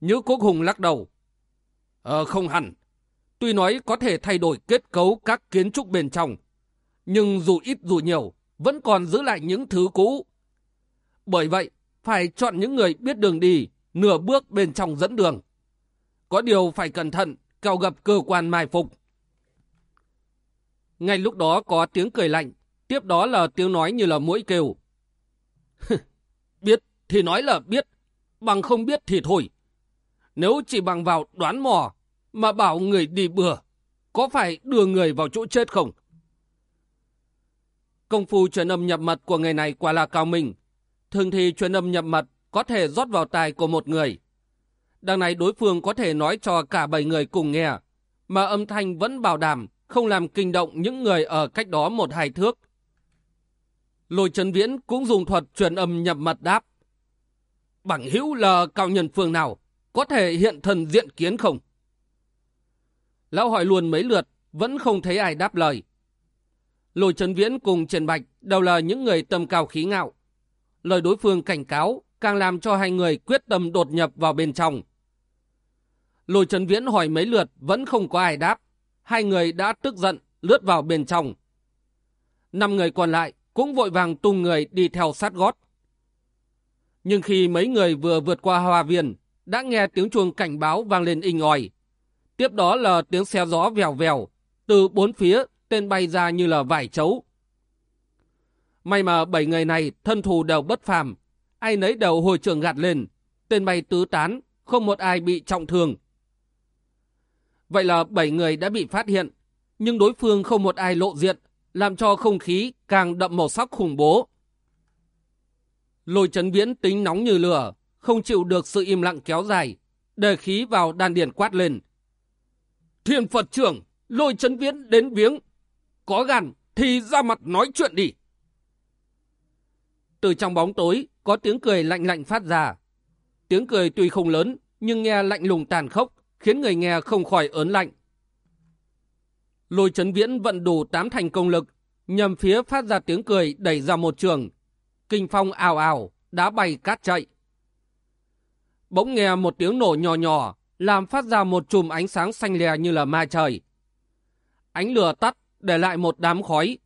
Nhữ Quốc Hùng lắc đầu. Ờ không hẳn. Tuy nói có thể thay đổi kết cấu các kiến trúc bên trong, nhưng dù ít dù nhiều, vẫn còn giữ lại những thứ cũ. Bởi vậy, phải chọn những người biết đường đi, nửa bước bên trong dẫn đường. Có điều phải cẩn thận, cậu gặp cơ quan mai phục. Ngay lúc đó có tiếng cười lạnh, tiếp đó là tiếng nói như là mũi kêu. biết thì nói là biết, bằng không biết thì thôi. Nếu chỉ bằng vào đoán mò mà bảo người đi bừa, có phải đưa người vào chỗ chết không? Công phu truyền âm nhập mật của người này quả là cao minh. Thường thì truyền âm nhập mật có thể rót vào tài của một người. Đằng này đối phương có thể nói cho cả bảy người cùng nghe, mà âm thanh vẫn bảo đảm không làm kinh động những người ở cách đó một hai thước. Lôi Trấn Viễn cũng dùng thuật truyền âm nhập mật đáp. Bằng hữu là cao nhân phương nào, có thể hiện thần diện kiến không? Lão hỏi luôn mấy lượt, vẫn không thấy ai đáp lời. Lôi Trấn Viễn cùng Trần Bạch đều là những người tầm cao khí ngạo. Lời đối phương cảnh cáo càng làm cho hai người quyết tâm đột nhập vào bên trong. Lôi Trấn Viễn hỏi mấy lượt vẫn không có ai đáp. Hai người đã tức giận, lướt vào bên trong. Năm người còn lại cũng vội vàng tung người đi theo sát gót. Nhưng khi mấy người vừa vượt qua hoa viên, đã nghe tiếng chuông cảnh báo vang lên inh ỏi. Tiếp đó là tiếng xe gió vèo vèo, từ bốn phía tên bay ra như là vải chấu. May mà bảy người này thân thù đều bất phàm, ai nấy đều hồi trường gạt lên, tên bay tứ tán, không một ai bị trọng thương. Vậy là bảy người đã bị phát hiện, nhưng đối phương không một ai lộ diện, làm cho không khí càng đậm màu sắc khủng bố. Lôi chấn viễn tính nóng như lửa, không chịu được sự im lặng kéo dài, đề khí vào đan điền quát lên. Thiên Phật trưởng, lôi chấn viễn đến viếng. Có gan thì ra mặt nói chuyện đi. Từ trong bóng tối, có tiếng cười lạnh lạnh phát ra. Tiếng cười tuy không lớn, nhưng nghe lạnh lùng tàn khốc, khiến người nghe không khỏi ớn lạnh. Lôi chấn viễn vận đủ tám thành công lực, nhầm phía phát ra tiếng cười đẩy ra một trường. Kinh phong ào ào, đá bay cát chạy. Bỗng nghe một tiếng nổ nhỏ nhỏ, làm phát ra một chùm ánh sáng xanh lè như là ma trời. Ánh lửa tắt, để lại một đám khói.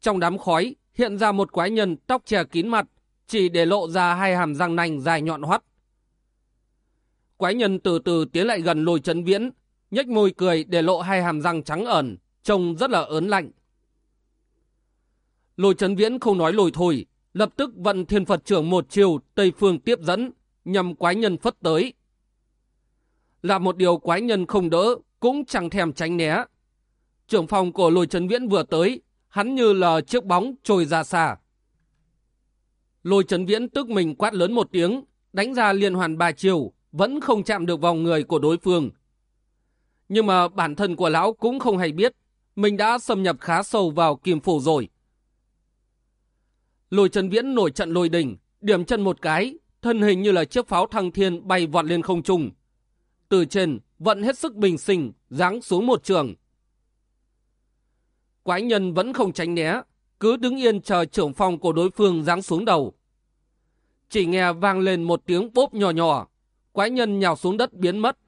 Trong đám khói hiện ra một quái nhân tóc che kín mặt, chỉ để lộ ra hai hàm răng nanh dài nhọn hoắt. Quái nhân từ từ tiến lại gần lôi chấn viễn, nhếch môi cười để lộ hai hàm răng trắng ẩn, trông rất là ớn lạnh. Lôi chấn viễn không nói lồi thôi, lập tức vận thiên Phật trưởng một chiều Tây Phương tiếp dẫn, nhằm quái nhân phất tới. Là một điều quái nhân không đỡ, cũng chẳng thèm tránh né. Trưởng phòng của lôi chấn viễn vừa tới, hắn như là chiếc bóng trôi ra xa. Lôi chấn viễn tức mình quát lớn một tiếng, đánh ra liên hoàn ba chiều, vẫn không chạm được vào người của đối phương. Nhưng mà bản thân của lão cũng không hay biết, mình đã xâm nhập khá sâu vào kim phủ rồi. Lôi chân viễn nổi trận lôi đỉnh, điểm chân một cái, thân hình như là chiếc pháo thăng thiên bay vọt lên không trung. Từ trên, vận hết sức bình sinh, giáng xuống một trường. Quái nhân vẫn không tránh né, cứ đứng yên chờ trưởng phòng của đối phương giáng xuống đầu. Chỉ nghe vang lên một tiếng bốp nhỏ nhỏ, quái nhân nhào xuống đất biến mất.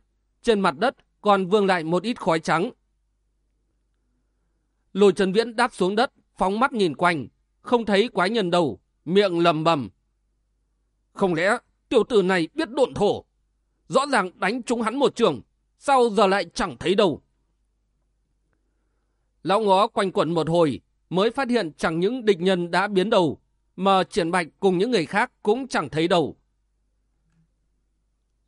Trên mặt đất còn vương lại một ít khói trắng. Lùi Trần Viễn đáp xuống đất, phóng mắt nhìn quanh, không thấy quái nhân đâu, miệng lầm bầm. Không lẽ tiểu tử này biết độn thổ? Rõ ràng đánh trúng hắn một trường, sao giờ lại chẳng thấy đâu? Lão ngó quanh quẩn một hồi, mới phát hiện chẳng những địch nhân đã biến đầu, mà triển bạch cùng những người khác cũng chẳng thấy đầu.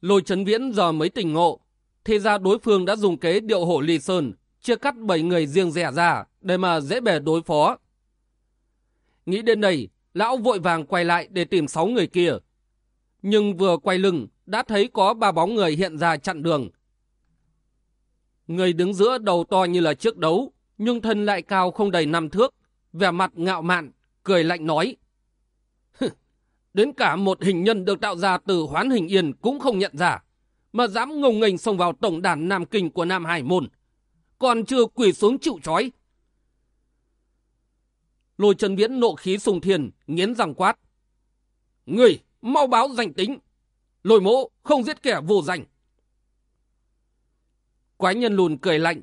Lôi chấn viễn giờ mới tỉnh ngộ, thì ra đối phương đã dùng kế điệu hổ ly sơn, chia cắt bảy người riêng rẻ ra để mà dễ bề đối phó. Nghĩ đến đây, lão vội vàng quay lại để tìm sáu người kia. Nhưng vừa quay lưng, đã thấy có ba bóng người hiện ra chặn đường. Người đứng giữa đầu to như là trước đấu, nhưng thân lại cao không đầy năm thước, vẻ mặt ngạo mạn, cười lạnh nói. Đến cả một hình nhân được tạo ra từ hoán hình yên cũng không nhận ra, mà dám ngông nghênh xông vào tổng đàn Nam Kinh của Nam Hải Môn. Còn chưa quỳ xuống chịu trói. Lôi Trần Viễn nộ khí sùng thiền, nghiến răng quát. Người, mau báo danh tính. Lôi mộ không giết kẻ vô danh. Quái nhân lùn cười lạnh.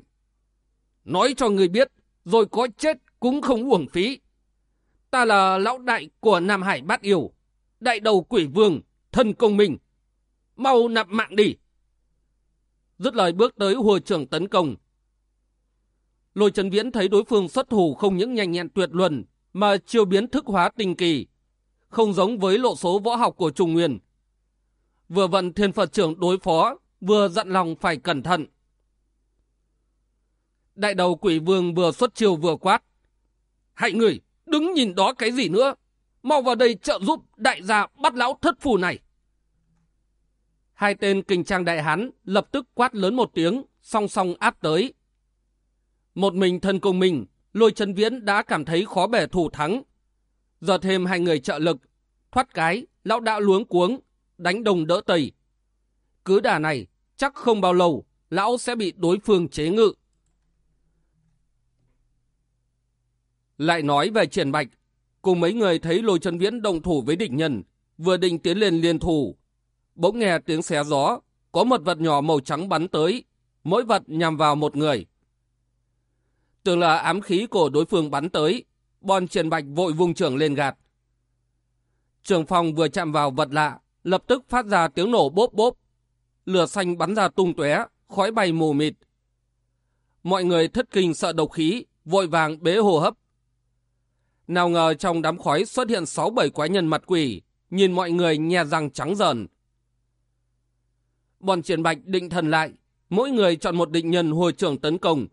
Nói cho người biết, rồi có chết cũng không uổng phí. Ta là lão đại của Nam Hải Bát Yêu, đại đầu quỷ vương, thân công minh. Mau nạp mạng đi. Dứt lời bước tới hùa trưởng tấn công. Lôi Trần Viễn thấy đối phương xuất thủ không những nhanh nhẹn tuyệt luân, mà chiêu biến thức hóa tinh kỳ, không giống với lộ số võ học của Trung Nguyên. Vừa vận thiên Phật trưởng đối phó, vừa dặn lòng phải cẩn thận. Đại đầu quỷ vương vừa xuất chiêu vừa quát. Hãy người, đứng nhìn đó cái gì nữa? Mau vào đây trợ giúp đại gia bắt lão thất phù này. Hai tên kinh trang đại hán lập tức quát lớn một tiếng, song song áp tới. Một mình thân công mình, lôi chân viễn đã cảm thấy khó bẻ thủ thắng. Giờ thêm hai người trợ lực, thoát cái, lão đã luống cuống, đánh đồng đỡ tây. Cứ đà này, chắc không bao lâu, lão sẽ bị đối phương chế ngự. Lại nói về triển bạch, cùng mấy người thấy lôi chân viễn đồng thủ với địch nhân, vừa định tiến lên liên thủ. Bỗng nghe tiếng xé gió, có một vật nhỏ màu trắng bắn tới, mỗi vật nhằm vào một người. Tưởng là ám khí của đối phương bắn tới, bọn triển bạch vội vùng trưởng lên gạt. Trường phòng vừa chạm vào vật lạ, lập tức phát ra tiếng nổ bốp bốp. Lửa xanh bắn ra tung tóe, khói bay mù mịt. Mọi người thất kinh sợ độc khí, vội vàng bế hồ hấp, nào ngờ trong đám khói xuất hiện sáu bảy quái nhân mặt quỷ, nhìn mọi người nhe răng trắng dần. Bọn triển bạch định thần lại, mỗi người chọn một định nhân hồi trưởng tấn công.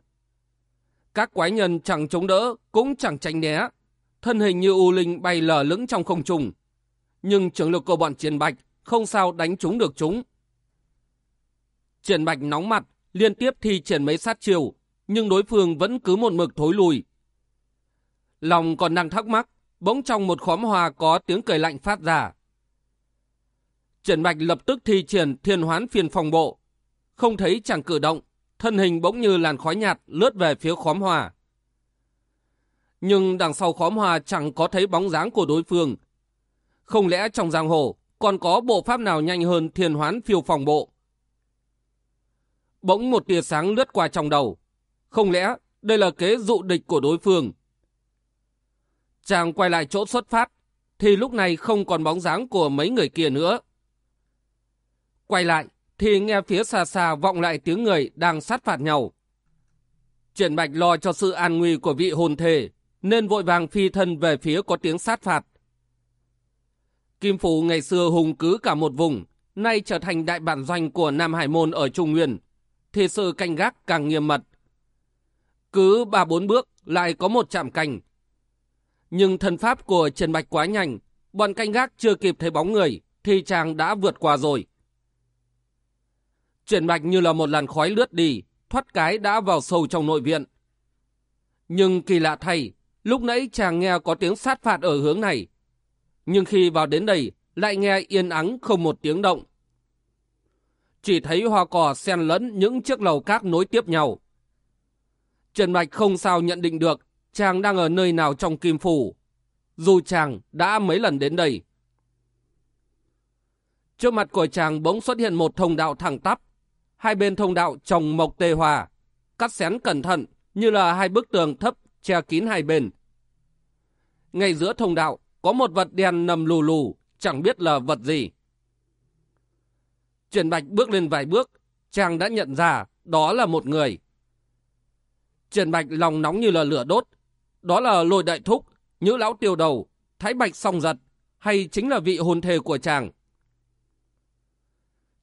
Các quái nhân chẳng chống đỡ, cũng chẳng tránh né. Thân hình như u linh bay lờ lững trong không trung. Nhưng trường lực của bọn triển bạch không sao đánh chúng được chúng. Triển bạch nóng mặt, liên tiếp thi triển mấy sát chiều, nhưng đối phương vẫn cứ một mực thối lùi, Lòng còn đang thắc mắc, bỗng trong một khóm hoa có tiếng cười lạnh phát ra. Trần Bạch lập tức thi triển thiên hoán phiền phòng bộ. Không thấy chẳng cử động, thân hình bỗng như làn khói nhạt lướt về phía khóm hoa. Nhưng đằng sau khóm hoa chẳng có thấy bóng dáng của đối phương. Không lẽ trong giang hồ còn có bộ pháp nào nhanh hơn thiên hoán phiêu phòng bộ? Bỗng một tia sáng lướt qua trong đầu. Không lẽ đây là kế dụ địch của đối phương? Chàng quay lại chỗ xuất phát, thì lúc này không còn bóng dáng của mấy người kia nữa. Quay lại, thì nghe phía xa xa vọng lại tiếng người đang sát phạt nhau. Triển Bạch lo cho sự an nguy của vị hồn thể, nên vội vàng phi thân về phía có tiếng sát phạt. Kim Phủ ngày xưa hùng cứ cả một vùng, nay trở thành đại bản doanh của Nam Hải Môn ở Trung Nguyên, thì sự canh gác càng nghiêm mật. Cứ ba bốn bước lại có một chạm canh. Nhưng thân pháp của Trần Bạch quá nhanh, bọn canh gác chưa kịp thấy bóng người, thì chàng đã vượt qua rồi. Trần Bạch như là một làn khói lướt đi, thoát cái đã vào sâu trong nội viện. Nhưng kỳ lạ thay, lúc nãy chàng nghe có tiếng sát phạt ở hướng này. Nhưng khi vào đến đây, lại nghe yên ắng không một tiếng động. Chỉ thấy hoa cỏ xen lẫn những chiếc lầu cát nối tiếp nhau. Trần Bạch không sao nhận định được chàng đang ở nơi nào trong kim phủ, dù chàng đã mấy lần đến đây. Trước mặt của chàng bỗng xuất hiện một thông đạo thẳng tắp, hai bên thông đạo trồng mộc tê hòa, cắt xén cẩn thận như là hai bức tường thấp che kín hai bên. Ngay giữa thông đạo có một vật đen nằm lù lù, chẳng biết là vật gì. Trần Bạch bước lên vài bước, chàng đã nhận ra đó là một người. Trần Bạch lòng nóng như là lửa đốt. Đó là lôi đại thúc, nhữ lão tiêu đầu, thái bạch song giật, hay chính là vị hồn thề của chàng.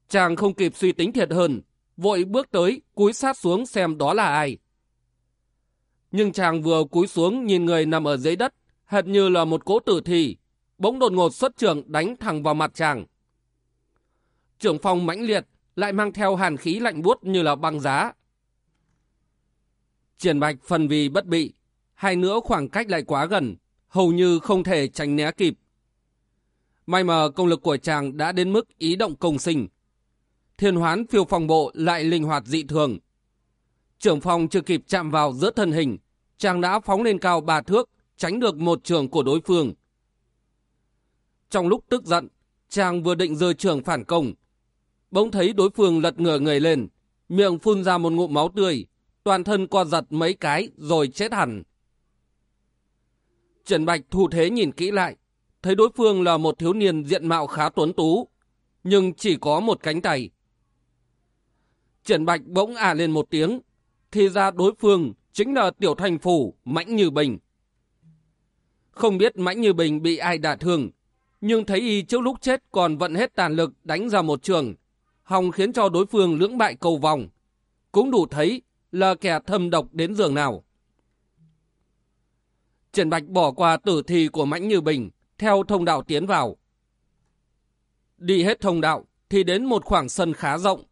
Chàng không kịp suy tính thiệt hơn, vội bước tới, cúi sát xuống xem đó là ai. Nhưng chàng vừa cúi xuống nhìn người nằm ở dưới đất, hệt như là một cỗ tử thi, bỗng đột ngột xuất trường đánh thẳng vào mặt chàng. Trưởng phòng mãnh liệt, lại mang theo hàn khí lạnh buốt như là băng giá. Triển bạch phần vì bất bị, hai nữa khoảng cách lại quá gần, hầu như không thể tránh né kịp. May mà công lực của chàng đã đến mức ý động công sinh. Thiên hoán phiêu phòng bộ lại linh hoạt dị thường. Trưởng phòng chưa kịp chạm vào giữa thân hình, chàng đã phóng lên cao ba thước, tránh được một trường của đối phương. Trong lúc tức giận, chàng vừa định rơi trường phản công. Bỗng thấy đối phương lật ngửa người lên, miệng phun ra một ngụm máu tươi, toàn thân co giật mấy cái rồi chết hẳn. Trần Bạch thu thế nhìn kỹ lại, thấy đối phương là một thiếu niên diện mạo khá tuấn tú, nhưng chỉ có một cánh tay. Trần Bạch bỗng ả lên một tiếng, thì ra đối phương chính là tiểu thành phủ Mãnh Như Bình. Không biết Mãnh Như Bình bị ai đả thương, nhưng thấy y trước lúc chết còn vận hết tàn lực đánh ra một trường, hòng khiến cho đối phương lưỡng bại cầu vòng. Cũng đủ thấy là kẻ thâm độc đến giường nào. Trần Bạch bỏ qua tử thi của Mãnh Như Bình, theo thông đạo tiến vào. Đi hết thông đạo thì đến một khoảng sân khá rộng.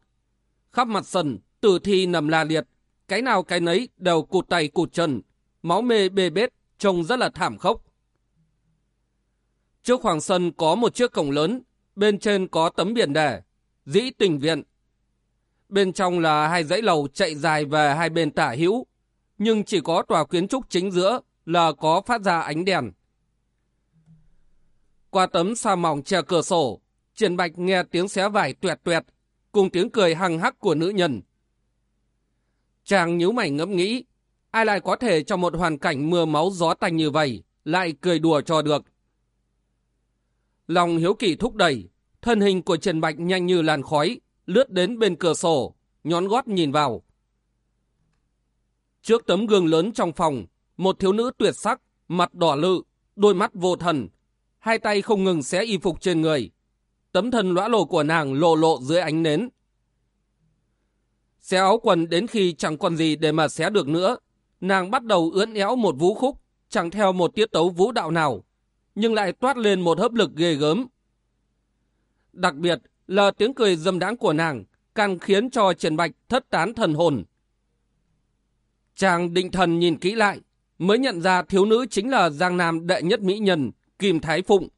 Khắp mặt sân, tử thi nằm la liệt, cái nào cái nấy đều cụt tay cụt chân, máu mê bê bết, trông rất là thảm khốc. Trước khoảng sân có một chiếc cổng lớn, bên trên có tấm biển đề, dĩ tình viện. Bên trong là hai dãy lầu chạy dài về hai bên tả hữu, nhưng chỉ có tòa kiến trúc chính giữa là có phát ra ánh đèn. Qua tấm sa mỏng che cửa sổ, Triển Bạch nghe tiếng xé vải tuẹt tuẹt, cùng tiếng cười hằng hắc của nữ nhân. Chàng nhíu mày ngẫm nghĩ, ai lại có thể trong một hoàn cảnh mưa máu gió tanh như vậy, lại cười đùa cho được. Lòng hiếu kỳ thúc đẩy, thân hình của Trần Bạch nhanh như làn khói, lướt đến bên cửa sổ, nhón gót nhìn vào. Trước tấm gương lớn trong phòng, một thiếu nữ tuyệt sắc, mặt đỏ lự, đôi mắt vô thần, hai tay không ngừng xé y phục trên người. Tấm thân lõa lồ của nàng lộ lộ dưới ánh nến. Xé áo quần đến khi chẳng còn gì để mà xé được nữa. Nàng bắt đầu ưỡn éo một vũ khúc, chẳng theo một tiết tấu vũ đạo nào, nhưng lại toát lên một hấp lực ghê gớm. Đặc biệt là tiếng cười dâm đáng của nàng, càng khiến cho Trần Bạch thất tán thần hồn. Chàng định thần nhìn kỹ lại, mới nhận ra thiếu nữ chính là Giang Nam đệ nhất mỹ nhân, Kim Thái Phụng.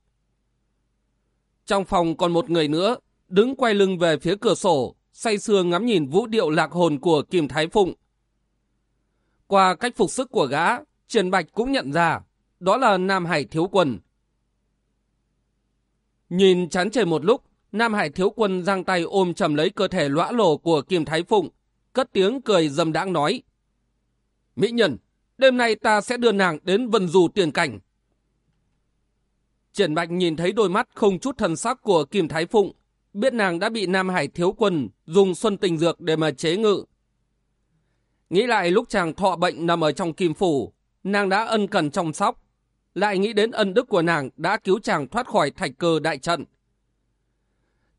Trong phòng còn một người nữa, đứng quay lưng về phía cửa sổ, say sưa ngắm nhìn vũ điệu lạc hồn của Kim Thái Phụng. Qua cách phục sức của gã, Trần Bạch cũng nhận ra, đó là Nam Hải Thiếu Quân. Nhìn chán trời một lúc, Nam Hải Thiếu Quân giang tay ôm chầm lấy cơ thể lõa lồ của Kim Thái Phụng, cất tiếng cười dâm đãng nói. Mỹ nhân, đêm nay ta sẽ đưa nàng đến vần dù tiền cảnh. Triển Bạch nhìn thấy đôi mắt không chút thần sắc của Kim Thái Phụng, biết nàng đã bị Nam Hải thiếu quân dùng xuân tình dược để mà chế ngự. Nghĩ lại lúc chàng thọ bệnh nằm ở trong kim phủ, nàng đã ân cần chăm sóc. lại nghĩ đến ân đức của nàng đã cứu chàng thoát khỏi thạch cơ đại trận.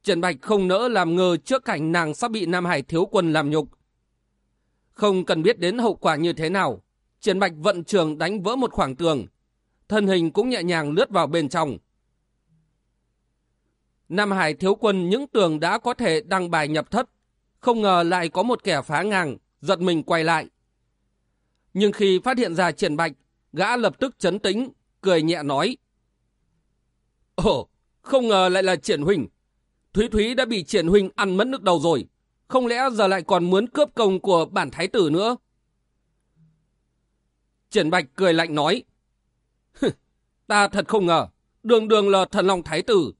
Triển Bạch không nỡ làm ngờ trước cảnh nàng sắp bị Nam Hải thiếu quân làm nhục. Không cần biết đến hậu quả như thế nào, Triển Bạch vận trường đánh vỡ một khoảng tường, thân hình cũng nhẹ nhàng lướt vào bên trong. Nam Hải thiếu quân những tường đã có thể đăng bài nhập thất, không ngờ lại có một kẻ phá ngang, giật mình quay lại. Nhưng khi phát hiện ra Triển Bạch, gã lập tức chấn tĩnh, cười nhẹ nói. Ồ, không ngờ lại là Triển Huỳnh. Thúy Thúy đã bị Triển Huỳnh ăn mất nước đầu rồi. Không lẽ giờ lại còn muốn cướp công của bản thái tử nữa? Triển Bạch cười lạnh nói. Ta thật không ngờ, đường đường là thần long thái tử.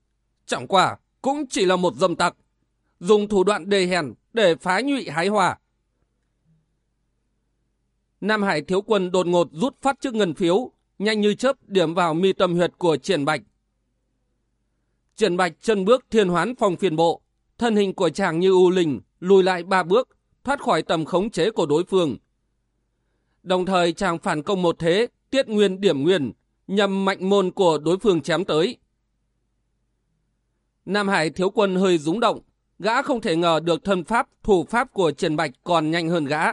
Chẳng qua, cũng chỉ là một dâm tặc. Dùng thủ đoạn đề hèn để phá nhụy hái hòa. Nam Hải thiếu quân đột ngột rút phát trước ngân phiếu, nhanh như chớp điểm vào mi tâm huyệt của Triển Bạch. Triển Bạch chân bước thiên hoán phòng phiền bộ, thân hình của chàng như u linh, lùi lại ba bước, thoát khỏi tầm khống chế của đối phương. Đồng thời chàng phản công một thế, tiết nguyên điểm nguyên, nhằm mạnh môn của đối phương chém tới. Nam Hải thiếu quân hơi rúng động, gã không thể ngờ được thân pháp, thủ pháp của trần Bạch còn nhanh hơn gã.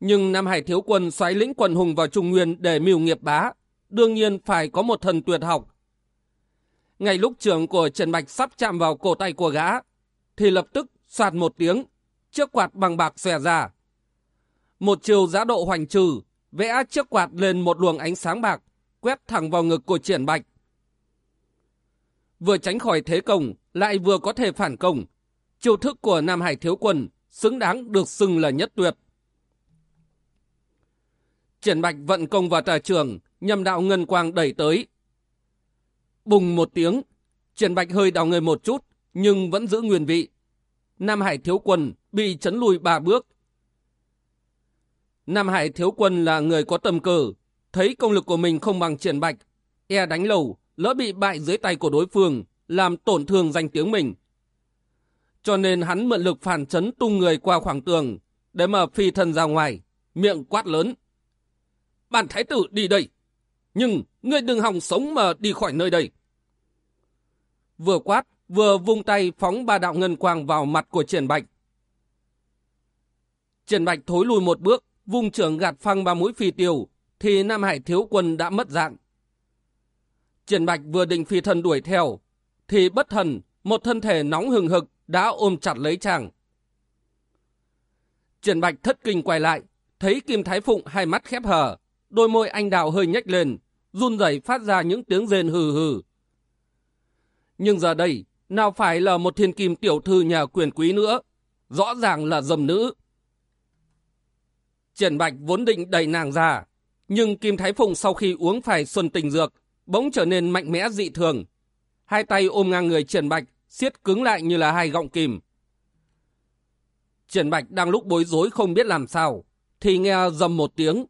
Nhưng Nam Hải thiếu quân xoáy lĩnh quần hùng vào Trung Nguyên để mưu nghiệp bá, đương nhiên phải có một thần tuyệt học. Ngay lúc trường của Trần Bạch sắp chạm vào cổ tay của gã, thì lập tức soạt một tiếng, chiếc quạt bằng bạc xòe ra. Một chiều giá độ hoành trừ, vẽ chiếc quạt lên một luồng ánh sáng bạc, quét thẳng vào ngực của Triển Bạch. Vừa tránh khỏi thế công, lại vừa có thể phản công. Chiêu thức của Nam Hải Thiếu Quân xứng đáng được xưng là nhất tuyệt. Triển Bạch vận công vào tà trường, nhằm đạo ngân quang đẩy tới. Bùng một tiếng, Triển Bạch hơi đào người một chút, nhưng vẫn giữ nguyên vị. Nam Hải Thiếu Quân bị chấn lùi ba bước. Nam Hải Thiếu Quân là người có tầm cờ, thấy công lực của mình không bằng Triển Bạch, e đánh lầu, lỡ bị bại dưới tay của đối phương, làm tổn thương danh tiếng mình. Cho nên hắn mượn lực phản chấn tung người qua khoảng tường, để mà phi thân ra ngoài, miệng quát lớn bản thái tử đi đây. Nhưng ngươi đừng hòng sống mà đi khỏi nơi đây. Vừa quát, vừa vung tay phóng ba đạo ngân quang vào mặt của Triển Bạch. Triển Bạch thối lùi một bước, vung trưởng gạt phăng ba mũi phi tiêu, thì Nam Hải thiếu quân đã mất dạng. Triển Bạch vừa định phi thân đuổi theo, thì bất thần, một thân thể nóng hừng hực đã ôm chặt lấy chàng. Triển Bạch thất kinh quay lại, thấy Kim Thái Phụng hai mắt khép hờ, đôi môi anh đào hơi nhếch lên, run rẩy phát ra những tiếng rên hừ hừ. Nhưng giờ đây, nào phải là một thiên kim tiểu thư nhà quyền quý nữa, rõ ràng là dầm nữ. Triển Bạch vốn định đẩy nàng ra, nhưng Kim Thái Phụng sau khi uống phải xuân tình dược, bỗng trở nên mạnh mẽ dị thường. Hai tay ôm ngang người Triển Bạch, siết cứng lại như là hai gọng kìm. Triển Bạch đang lúc bối rối không biết làm sao, thì nghe dầm một tiếng,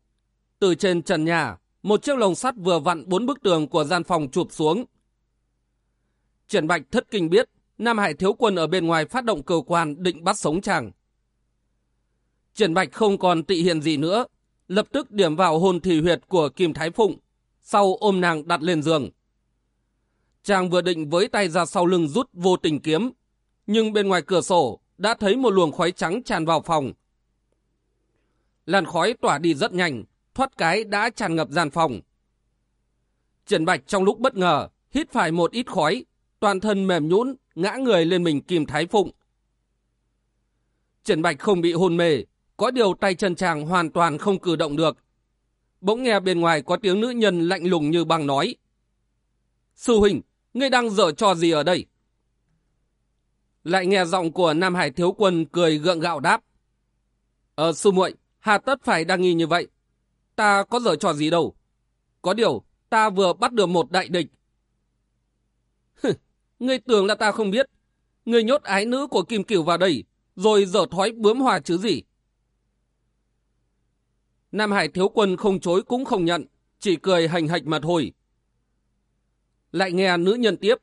từ trên trần nhà, một chiếc lồng sắt vừa vặn bốn bức tường của gian phòng chụp xuống. Triển Bạch thất kinh biết, Nam Hải thiếu quân ở bên ngoài phát động cơ quan định bắt sống chàng. Triển Bạch không còn tị hiền gì nữa, lập tức điểm vào hồn thị huyệt của Kim Thái Phụng, sau ôm nàng đặt lên giường. Chàng vừa định với tay ra sau lưng rút vô tình kiếm, nhưng bên ngoài cửa sổ đã thấy một luồng khói trắng tràn vào phòng. Làn khói tỏa đi rất nhanh, thoát cái đã tràn ngập gian phòng. Trần Bạch trong lúc bất ngờ, hít phải một ít khói, toàn thân mềm nhũn ngã người lên mình Kim Thái Phụng. Trần Bạch không bị hôn mê, có điều tay chân chàng hoàn toàn không cử động được. Bỗng nghe bên ngoài có tiếng nữ nhân lạnh lùng như băng nói. Sư huynh, ngươi đang dở trò gì ở đây? Lại nghe giọng của Nam Hải Thiếu Quân cười gượng gạo đáp. Ờ sư muội, hà tất phải đang nghi như vậy ta có dở trò gì đâu. Có điều, ta vừa bắt được một đại địch. ngươi tưởng là ta không biết. Ngươi nhốt ái nữ của Kim Cửu vào đây, rồi dở thói bướm hòa chứ gì. Nam Hải thiếu quân không chối cũng không nhận, chỉ cười hành hạch mà thôi. Lại nghe nữ nhân tiếp.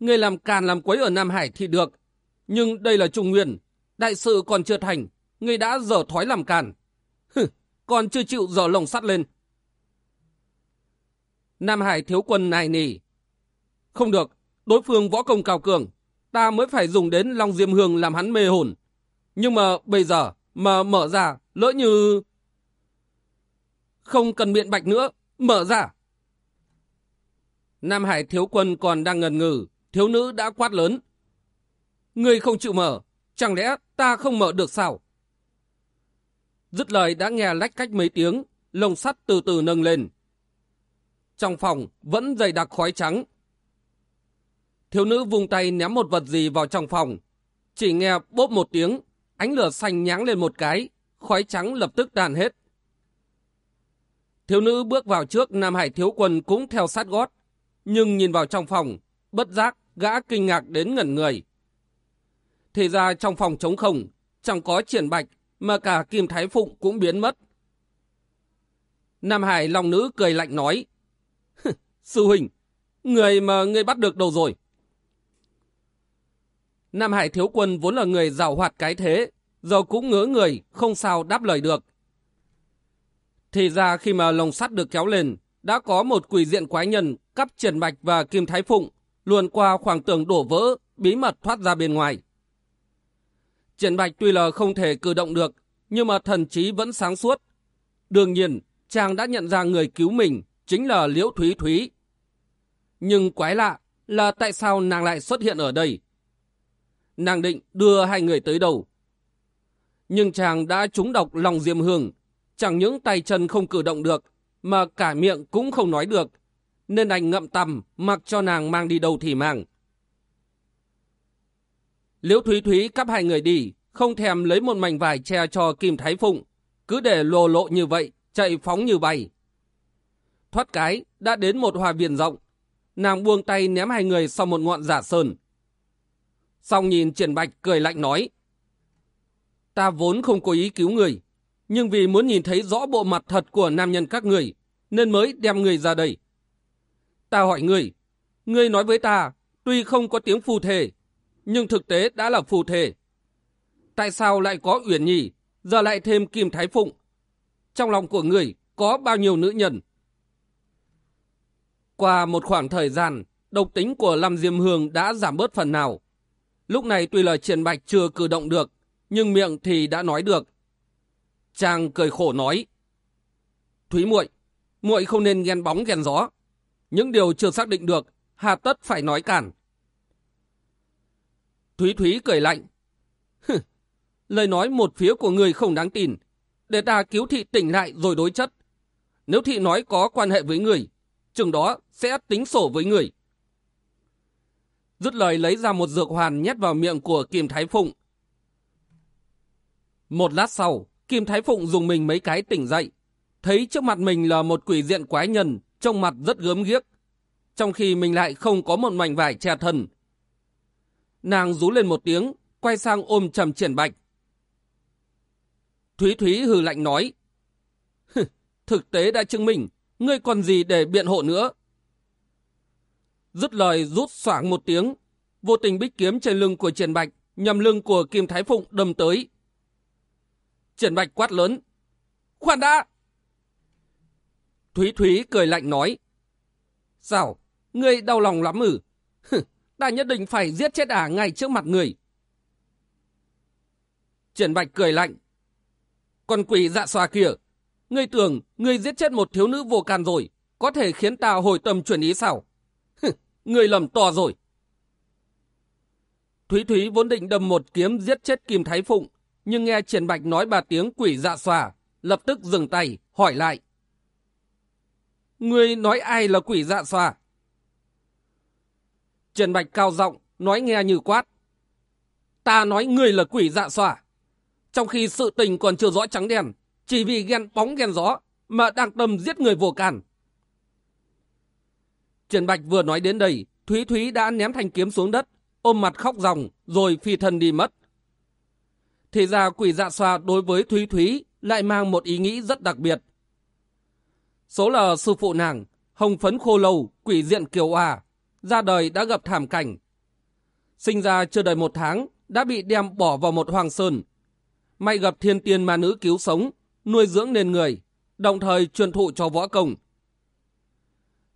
người làm càn làm quấy ở Nam Hải thì được, nhưng đây là Trung Nguyên, đại sự còn chưa thành, người đã dở thói làm càn. (laughs) Hừ, còn chưa chịu dở lồng sắt lên. Nam Hải thiếu quân nài nỉ. Không được, đối phương võ công cao cường, ta mới phải dùng đến Long Diêm Hương làm hắn mê hồn. Nhưng mà bây giờ, mà mở ra, lỡ như... Không cần biện bạch nữa, mở ra. Nam Hải thiếu quân còn đang ngần ngừ, thiếu nữ đã quát lớn. Người không chịu mở, chẳng lẽ ta không mở được sao? Dứt lời đã nghe lách cách mấy tiếng, lồng sắt từ từ nâng lên. Trong phòng vẫn dày đặc khói trắng. Thiếu nữ vung tay ném một vật gì vào trong phòng. Chỉ nghe bốp một tiếng, ánh lửa xanh nháng lên một cái, khói trắng lập tức tàn hết. Thiếu nữ bước vào trước Nam Hải thiếu quân cũng theo sát gót, nhưng nhìn vào trong phòng, bất giác, gã kinh ngạc đến ngẩn người. Thì ra trong phòng trống không, chẳng có triển bạch, mà cả Kim Thái Phụng cũng biến mất. Nam Hải lòng nữ cười lạnh nói, Sư huynh, người mà ngươi bắt được đâu rồi? Nam Hải thiếu quân vốn là người giàu hoạt cái thế, giờ cũng ngỡ người, không sao đáp lời được. Thì ra khi mà lồng sắt được kéo lên, đã có một quỷ diện quái nhân cắp triển Bạch và Kim Thái Phụng luồn qua khoảng tường đổ vỡ, bí mật thoát ra bên ngoài. Triển Bạch tuy là không thể cử động được, nhưng mà thần trí vẫn sáng suốt. Đương nhiên, chàng đã nhận ra người cứu mình chính là Liễu Thúy Thúy. Nhưng quái lạ là tại sao nàng lại xuất hiện ở đây? Nàng định đưa hai người tới đầu, Nhưng chàng đã trúng độc lòng diêm hương, chẳng những tay chân không cử động được, mà cả miệng cũng không nói được, nên anh ngậm tầm mặc cho nàng mang đi đâu thì mang. Liễu Thúy Thúy cắp hai người đi, không thèm lấy một mảnh vải che cho Kim Thái Phụng, cứ để lồ lộ như vậy, chạy phóng như bay. Thoát cái, đã đến một hòa viện rộng, nàng buông tay ném hai người sau một ngọn giả sơn. Xong nhìn Triển Bạch cười lạnh nói, ta vốn không có ý cứu người, nhưng vì muốn nhìn thấy rõ bộ mặt thật của nam nhân các người, nên mới đem người ra đây. Ta hỏi người, người nói với ta, tuy không có tiếng phù thể, nhưng thực tế đã là phù thể. Tại sao lại có Uyển Nhi, giờ lại thêm Kim Thái Phụng? Trong lòng của người có bao nhiêu nữ nhân? Qua một khoảng thời gian, độc tính của Lâm Diêm Hương đã giảm bớt phần nào. Lúc này tuy lời Triển Bạch chưa cử động được, nhưng miệng thì đã nói được. Chàng cười khổ nói. Thúy muội, muội không nên ghen bóng ghen gió. Những điều chưa xác định được, hà tất phải nói cản. Thúy Thúy cười lạnh. Lời nói một phía của người không đáng tin. Để ta cứu thị tỉnh lại rồi đối chất. Nếu thị nói có quan hệ với người, chừng đó sẽ tính sổ với người. Dứt lời lấy ra một dược hoàn nhét vào miệng của Kim Thái Phụng. Một lát sau, Kim Thái Phụng dùng mình mấy cái tỉnh dậy. Thấy trước mặt mình là một quỷ diện quái nhân, trông mặt rất gớm ghiếc. Trong khi mình lại không có một mảnh vải che thân. Nàng rú lên một tiếng, quay sang ôm trầm triển bạch. Thúy Thúy hừ lạnh nói. Thực tế đã chứng minh, ngươi còn gì để biện hộ nữa. Dứt lời rút xoảng một tiếng, vô tình bích kiếm trên lưng của triển bạch, nhằm lưng của Kim Thái Phụng đâm tới. Triển bạch quát lớn. Khoan đã! Thúy Thúy cười lạnh nói. Sao? Ngươi đau lòng lắm ừ. ư? ta nhất định phải giết chết ả ngay trước mặt người. Triển Bạch cười lạnh. Con quỷ dạ xoa kia, ngươi tưởng ngươi giết chết một thiếu nữ vô can rồi, có thể khiến ta hồi tâm chuyển ý sao? ngươi lầm to rồi. Thúy Thúy vốn định đâm một kiếm giết chết Kim Thái Phụng, nhưng nghe Triển Bạch nói bà tiếng quỷ dạ xòa lập tức dừng tay, hỏi lại. Ngươi nói ai là quỷ dạ xòa? Triển Bạch cao giọng nói nghe như quát. Ta nói ngươi là quỷ dạ xòa Trong khi sự tình còn chưa rõ trắng đen, chỉ vì ghen bóng ghen gió mà đang tâm giết người vô can. Triển Bạch vừa nói đến đây, Thúy Thúy đã ném thanh kiếm xuống đất, ôm mặt khóc ròng, rồi phi thân đi mất. Thì ra quỷ dạ xoa đối với Thúy Thúy lại mang một ý nghĩ rất đặc biệt. Số là sư phụ nàng, hồng phấn khô lâu, quỷ diện kiều hòa, ra đời đã gặp thảm cảnh. Sinh ra chưa đầy một tháng, đã bị đem bỏ vào một hoàng sơn. May gặp thiên tiên ma nữ cứu sống, nuôi dưỡng nên người, đồng thời truyền thụ cho võ công.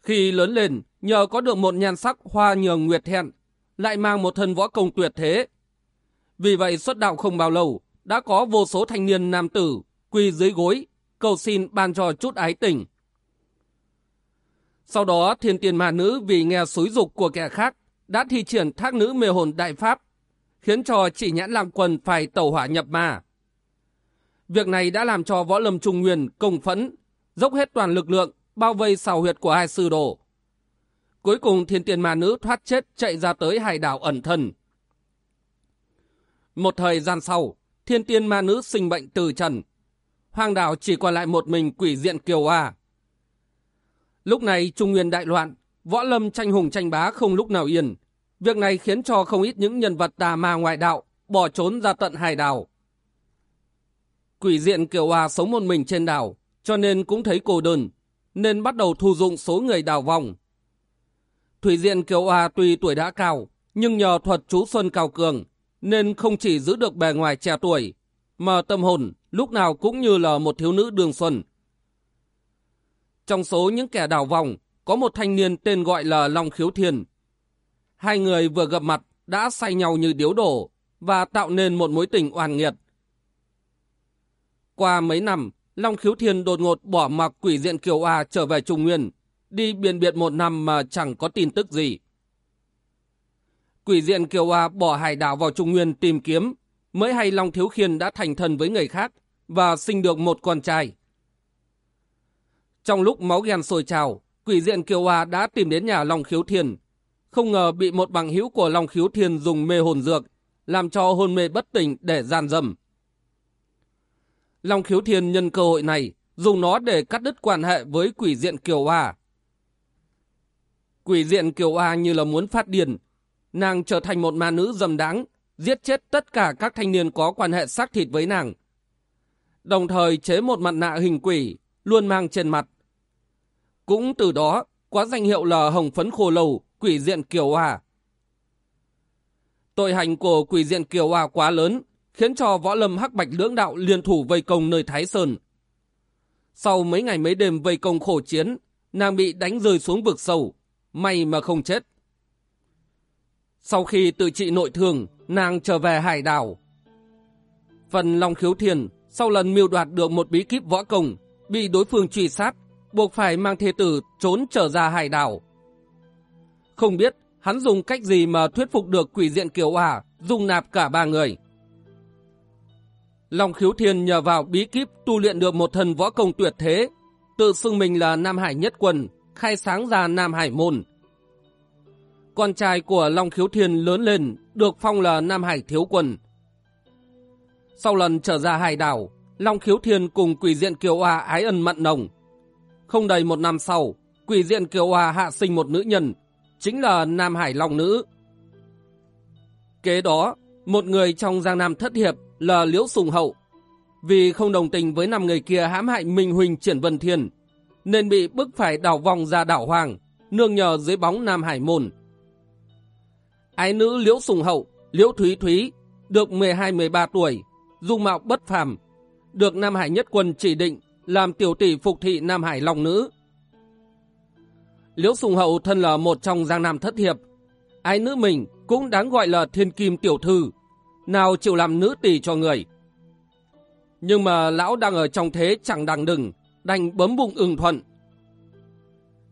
Khi lớn lên, nhờ có được một nhan sắc hoa nhường nguyệt hẹn, lại mang một thân võ công tuyệt thế. Vì vậy xuất đạo không bao lâu, đã có vô số thanh niên nam tử quỳ dưới gối, cầu xin ban cho chút ái tình. Sau đó thiên tiền ma nữ vì nghe xúi dục của kẻ khác đã thi triển thác nữ mê hồn đại pháp, khiến cho chỉ nhãn lang quần phải tẩu hỏa nhập ma. Việc này đã làm cho võ lâm trung nguyên công phẫn, dốc hết toàn lực lượng, bao vây xào huyệt của hai sư đồ. Cuối cùng thiên tiền ma nữ thoát chết chạy ra tới hải đảo ẩn thân. Một thời gian sau, thiên tiên ma nữ sinh bệnh từ trần. Hoàng đảo chỉ còn lại một mình quỷ diện kiều a. Lúc này trung nguyên đại loạn, võ lâm tranh hùng tranh bá không lúc nào yên. Việc này khiến cho không ít những nhân vật tà ma ngoại đạo bỏ trốn ra tận hải đảo. Quỷ diện Kiều a sống một mình trên đảo, cho nên cũng thấy cô đơn, nên bắt đầu thu dụng số người đảo vòng. Thủy diện Kiều a tuy tuổi đã cao, nhưng nhờ thuật chú Xuân cao cường, nên không chỉ giữ được bề ngoài trẻ tuổi, mà tâm hồn lúc nào cũng như là một thiếu nữ đường xuân. Trong số những kẻ đào vòng, có một thanh niên tên gọi là Long Khiếu Thiên. Hai người vừa gặp mặt đã say nhau như điếu đổ và tạo nên một mối tình oan nghiệt. Qua mấy năm, Long Khiếu Thiên đột ngột bỏ mặc quỷ diện Kiều A trở về Trung Nguyên, đi biên biệt một năm mà chẳng có tin tức gì. Quỷ diện Kiều A bỏ hải đảo vào Trung Nguyên tìm kiếm, mới hay Long Thiếu Khiên đã thành thần với người khác và sinh được một con trai. Trong lúc máu ghen sôi trào, quỷ diện Kiều A đã tìm đến nhà Long Khiếu Thiên. Không ngờ bị một bằng hữu của Long Khiếu Thiên dùng mê hồn dược, làm cho hôn mê bất tỉnh để gian dâm. Long Khiếu Thiên nhân cơ hội này, dùng nó để cắt đứt quan hệ với quỷ diện Kiều A. Quỷ diện Kiều A như là muốn phát điên. Nàng trở thành một ma nữ dâm đáng, giết chết tất cả các thanh niên có quan hệ xác thịt với nàng. Đồng thời chế một mặt nạ hình quỷ, luôn mang trên mặt. Cũng từ đó, quá danh hiệu là hồng phấn khô lầu, quỷ diện Kiều hòa. Tội hành của quỷ diện Kiều hòa quá lớn, khiến cho võ lâm hắc bạch lưỡng đạo liên thủ vây công nơi Thái Sơn. Sau mấy ngày mấy đêm vây công khổ chiến, nàng bị đánh rơi xuống vực sâu, may mà không chết. Sau khi tự trị nội thương, nàng trở về hải đảo. Phần Long Khiếu Thiền, sau lần miêu đoạt được một bí kíp võ công, bị đối phương truy sát, buộc phải mang thế tử trốn trở ra hải đảo. Không biết hắn dùng cách gì mà thuyết phục được quỷ diện kiều ả, dung nạp cả ba người. Long khiếu thiên nhờ vào bí kíp tu luyện được một thần võ công tuyệt thế, tự xưng mình là Nam Hải nhất quân, khai sáng ra Nam Hải môn. Con trai của Long khiếu thiên lớn lên, được phong là Nam Hải thiếu quân. Sau lần trở ra hải đảo, Long khiếu thiên cùng quỷ diện kiều hoa ái ân mặn nồng. Không đầy một năm sau, quỷ diện kiều hoa hạ sinh một nữ nhân, chính là Nam Hải Long Nữ. Kế đó, một người trong Giang Nam thất hiệp là Liễu Sùng Hậu. Vì không đồng tình với năm người kia hãm hại Minh Huỳnh Triển Vân Thiên, nên bị bức phải đảo vòng ra đảo Hoàng, nương nhờ dưới bóng Nam Hải Môn. Ái nữ Liễu Sùng Hậu, Liễu Thúy Thúy, được 12-13 tuổi, dung mạo bất phàm, được Nam Hải Nhất Quân chỉ định làm tiểu tỷ phục thị Nam Hải Long Nữ. Liễu Sùng Hậu thân là một trong giang nam thất hiệp, ái nữ mình cũng đáng gọi là thiên kim tiểu thư, nào chịu làm nữ tỷ cho người. Nhưng mà lão đang ở trong thế chẳng đằng đừng, đành bấm bụng ưng thuận.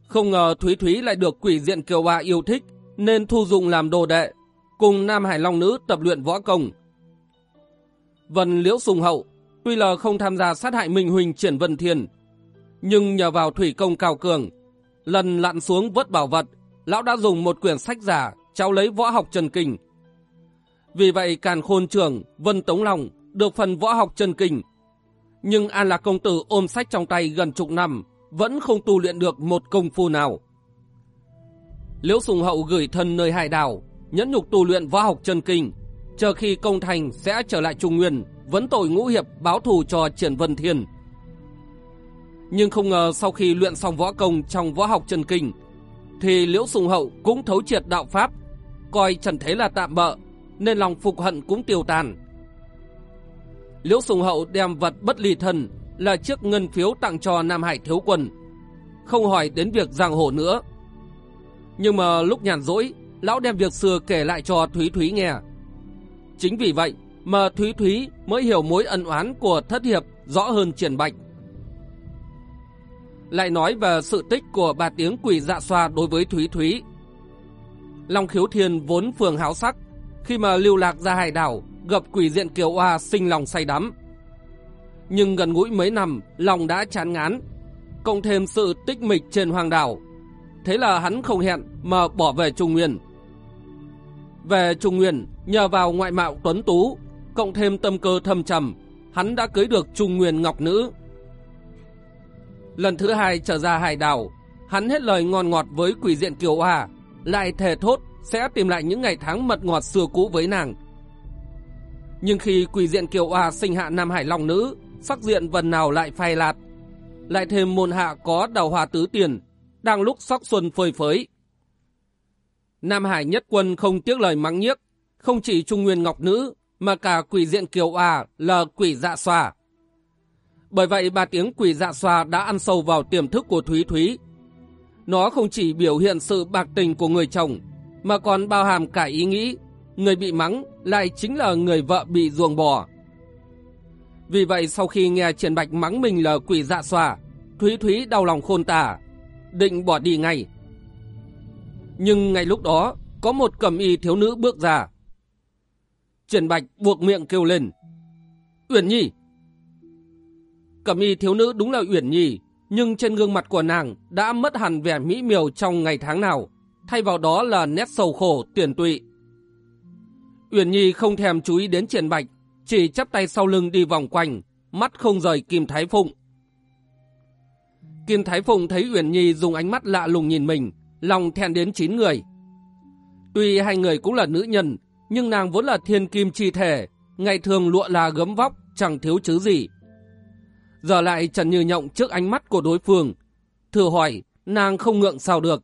Không ngờ Thúy Thúy lại được quỷ diện kiều ba yêu thích, nên thu dụng làm đồ đệ, cùng Nam Hải Long Nữ tập luyện võ công. Vân Liễu Sùng Hậu, tuy là không tham gia sát hại Minh Huỳnh Triển Vân Thiên, nhưng nhờ vào thủy công cao cường, lần lặn xuống vớt bảo vật, lão đã dùng một quyển sách giả cháu lấy võ học Trần Kinh. Vì vậy Càn Khôn Trường, Vân Tống Long được phần võ học Trần Kinh. Nhưng An Lạc Công Tử ôm sách trong tay gần chục năm, vẫn không tu luyện được một công phu nào. Liễu Sùng Hậu gửi thân nơi hải đảo, nhẫn nhục tu luyện võ học chân Kinh, chờ khi công thành sẽ trở lại Trung Nguyên, vấn tội ngũ hiệp báo thù cho Triển Vân Thiên. Nhưng không ngờ sau khi luyện xong võ công trong võ học chân Kinh, thì Liễu Sùng Hậu cũng thấu triệt đạo Pháp, coi Trần Thế là tạm bợ, nên lòng phục hận cũng tiêu tan. Liễu Sùng Hậu đem vật bất ly thân là chiếc ngân phiếu tặng cho Nam Hải Thiếu Quân. không hỏi đến việc giang hồ nữa. Nhưng mà lúc nhàn rỗi, lão đem việc xưa kể lại cho Thúy Thúy nghe. Chính vì vậy mà Thúy Thúy mới hiểu mối ân oán của thất hiệp rõ hơn triển bạch. Lại nói về sự tích của bà tiếng quỷ dạ xoa đối với Thúy Thúy. Long khiếu thiên vốn phường háo sắc, khi mà lưu lạc ra hải đảo, gặp quỷ diện kiều oa sinh lòng say đắm. Nhưng gần gũi mấy năm, lòng đã chán ngán, cộng thêm sự tích mịch trên hoàng đảo. Thế là hắn không hẹn mà bỏ về Trung Nguyên. Về Trung Nguyên, nhờ vào ngoại mạo tuấn tú, cộng thêm tâm cơ thâm trầm, hắn đã cưới được Trung Nguyên Ngọc Nữ. Lần thứ hai trở ra hải đảo, hắn hết lời ngon ngọt với quỷ diện Kiều Hoa, lại thề thốt sẽ tìm lại những ngày tháng mật ngọt xưa cũ với nàng. Nhưng khi quỷ diện Kiều Hoa sinh hạ Nam Hải Long Nữ, sắc diện vần nào lại phai lạt. Lại thêm môn hạ có đào hoa tứ tiền, đang lúc sóc xuân phơi phới. Nam Hải nhất quân không tiếc lời mắng nhiếc, không chỉ Trung Nguyên Ngọc Nữ, mà cả quỷ diện Kiều a là quỷ dạ xoa. Bởi vậy ba tiếng quỷ dạ xoa đã ăn sâu vào tiềm thức của Thúy Thúy. Nó không chỉ biểu hiện sự bạc tình của người chồng, mà còn bao hàm cả ý nghĩ người bị mắng lại chính là người vợ bị ruồng bỏ. Vì vậy sau khi nghe Triển Bạch mắng mình là quỷ dạ xoa, Thúy Thúy đau lòng khôn tả, định bỏ đi ngay. Nhưng ngay lúc đó, có một cẩm y thiếu nữ bước ra. Triển Bạch buộc miệng kêu lên. Uyển Nhi! Cẩm y thiếu nữ đúng là Uyển Nhi, nhưng trên gương mặt của nàng đã mất hẳn vẻ mỹ miều trong ngày tháng nào, thay vào đó là nét sầu khổ, tiền tụy. Uyển Nhi không thèm chú ý đến Triển Bạch, chỉ chắp tay sau lưng đi vòng quanh, mắt không rời Kim Thái Phụng. Kim Thái Phụng thấy Uyển Nhi dùng ánh mắt lạ lùng nhìn mình, lòng thẹn đến chín người. Tuy hai người cũng là nữ nhân, nhưng nàng vốn là thiên kim chi thể, ngày thường lụa là gấm vóc, chẳng thiếu chứ gì. Giờ lại trần như nhộng trước ánh mắt của đối phương, thử hỏi, nàng không ngượng sao được.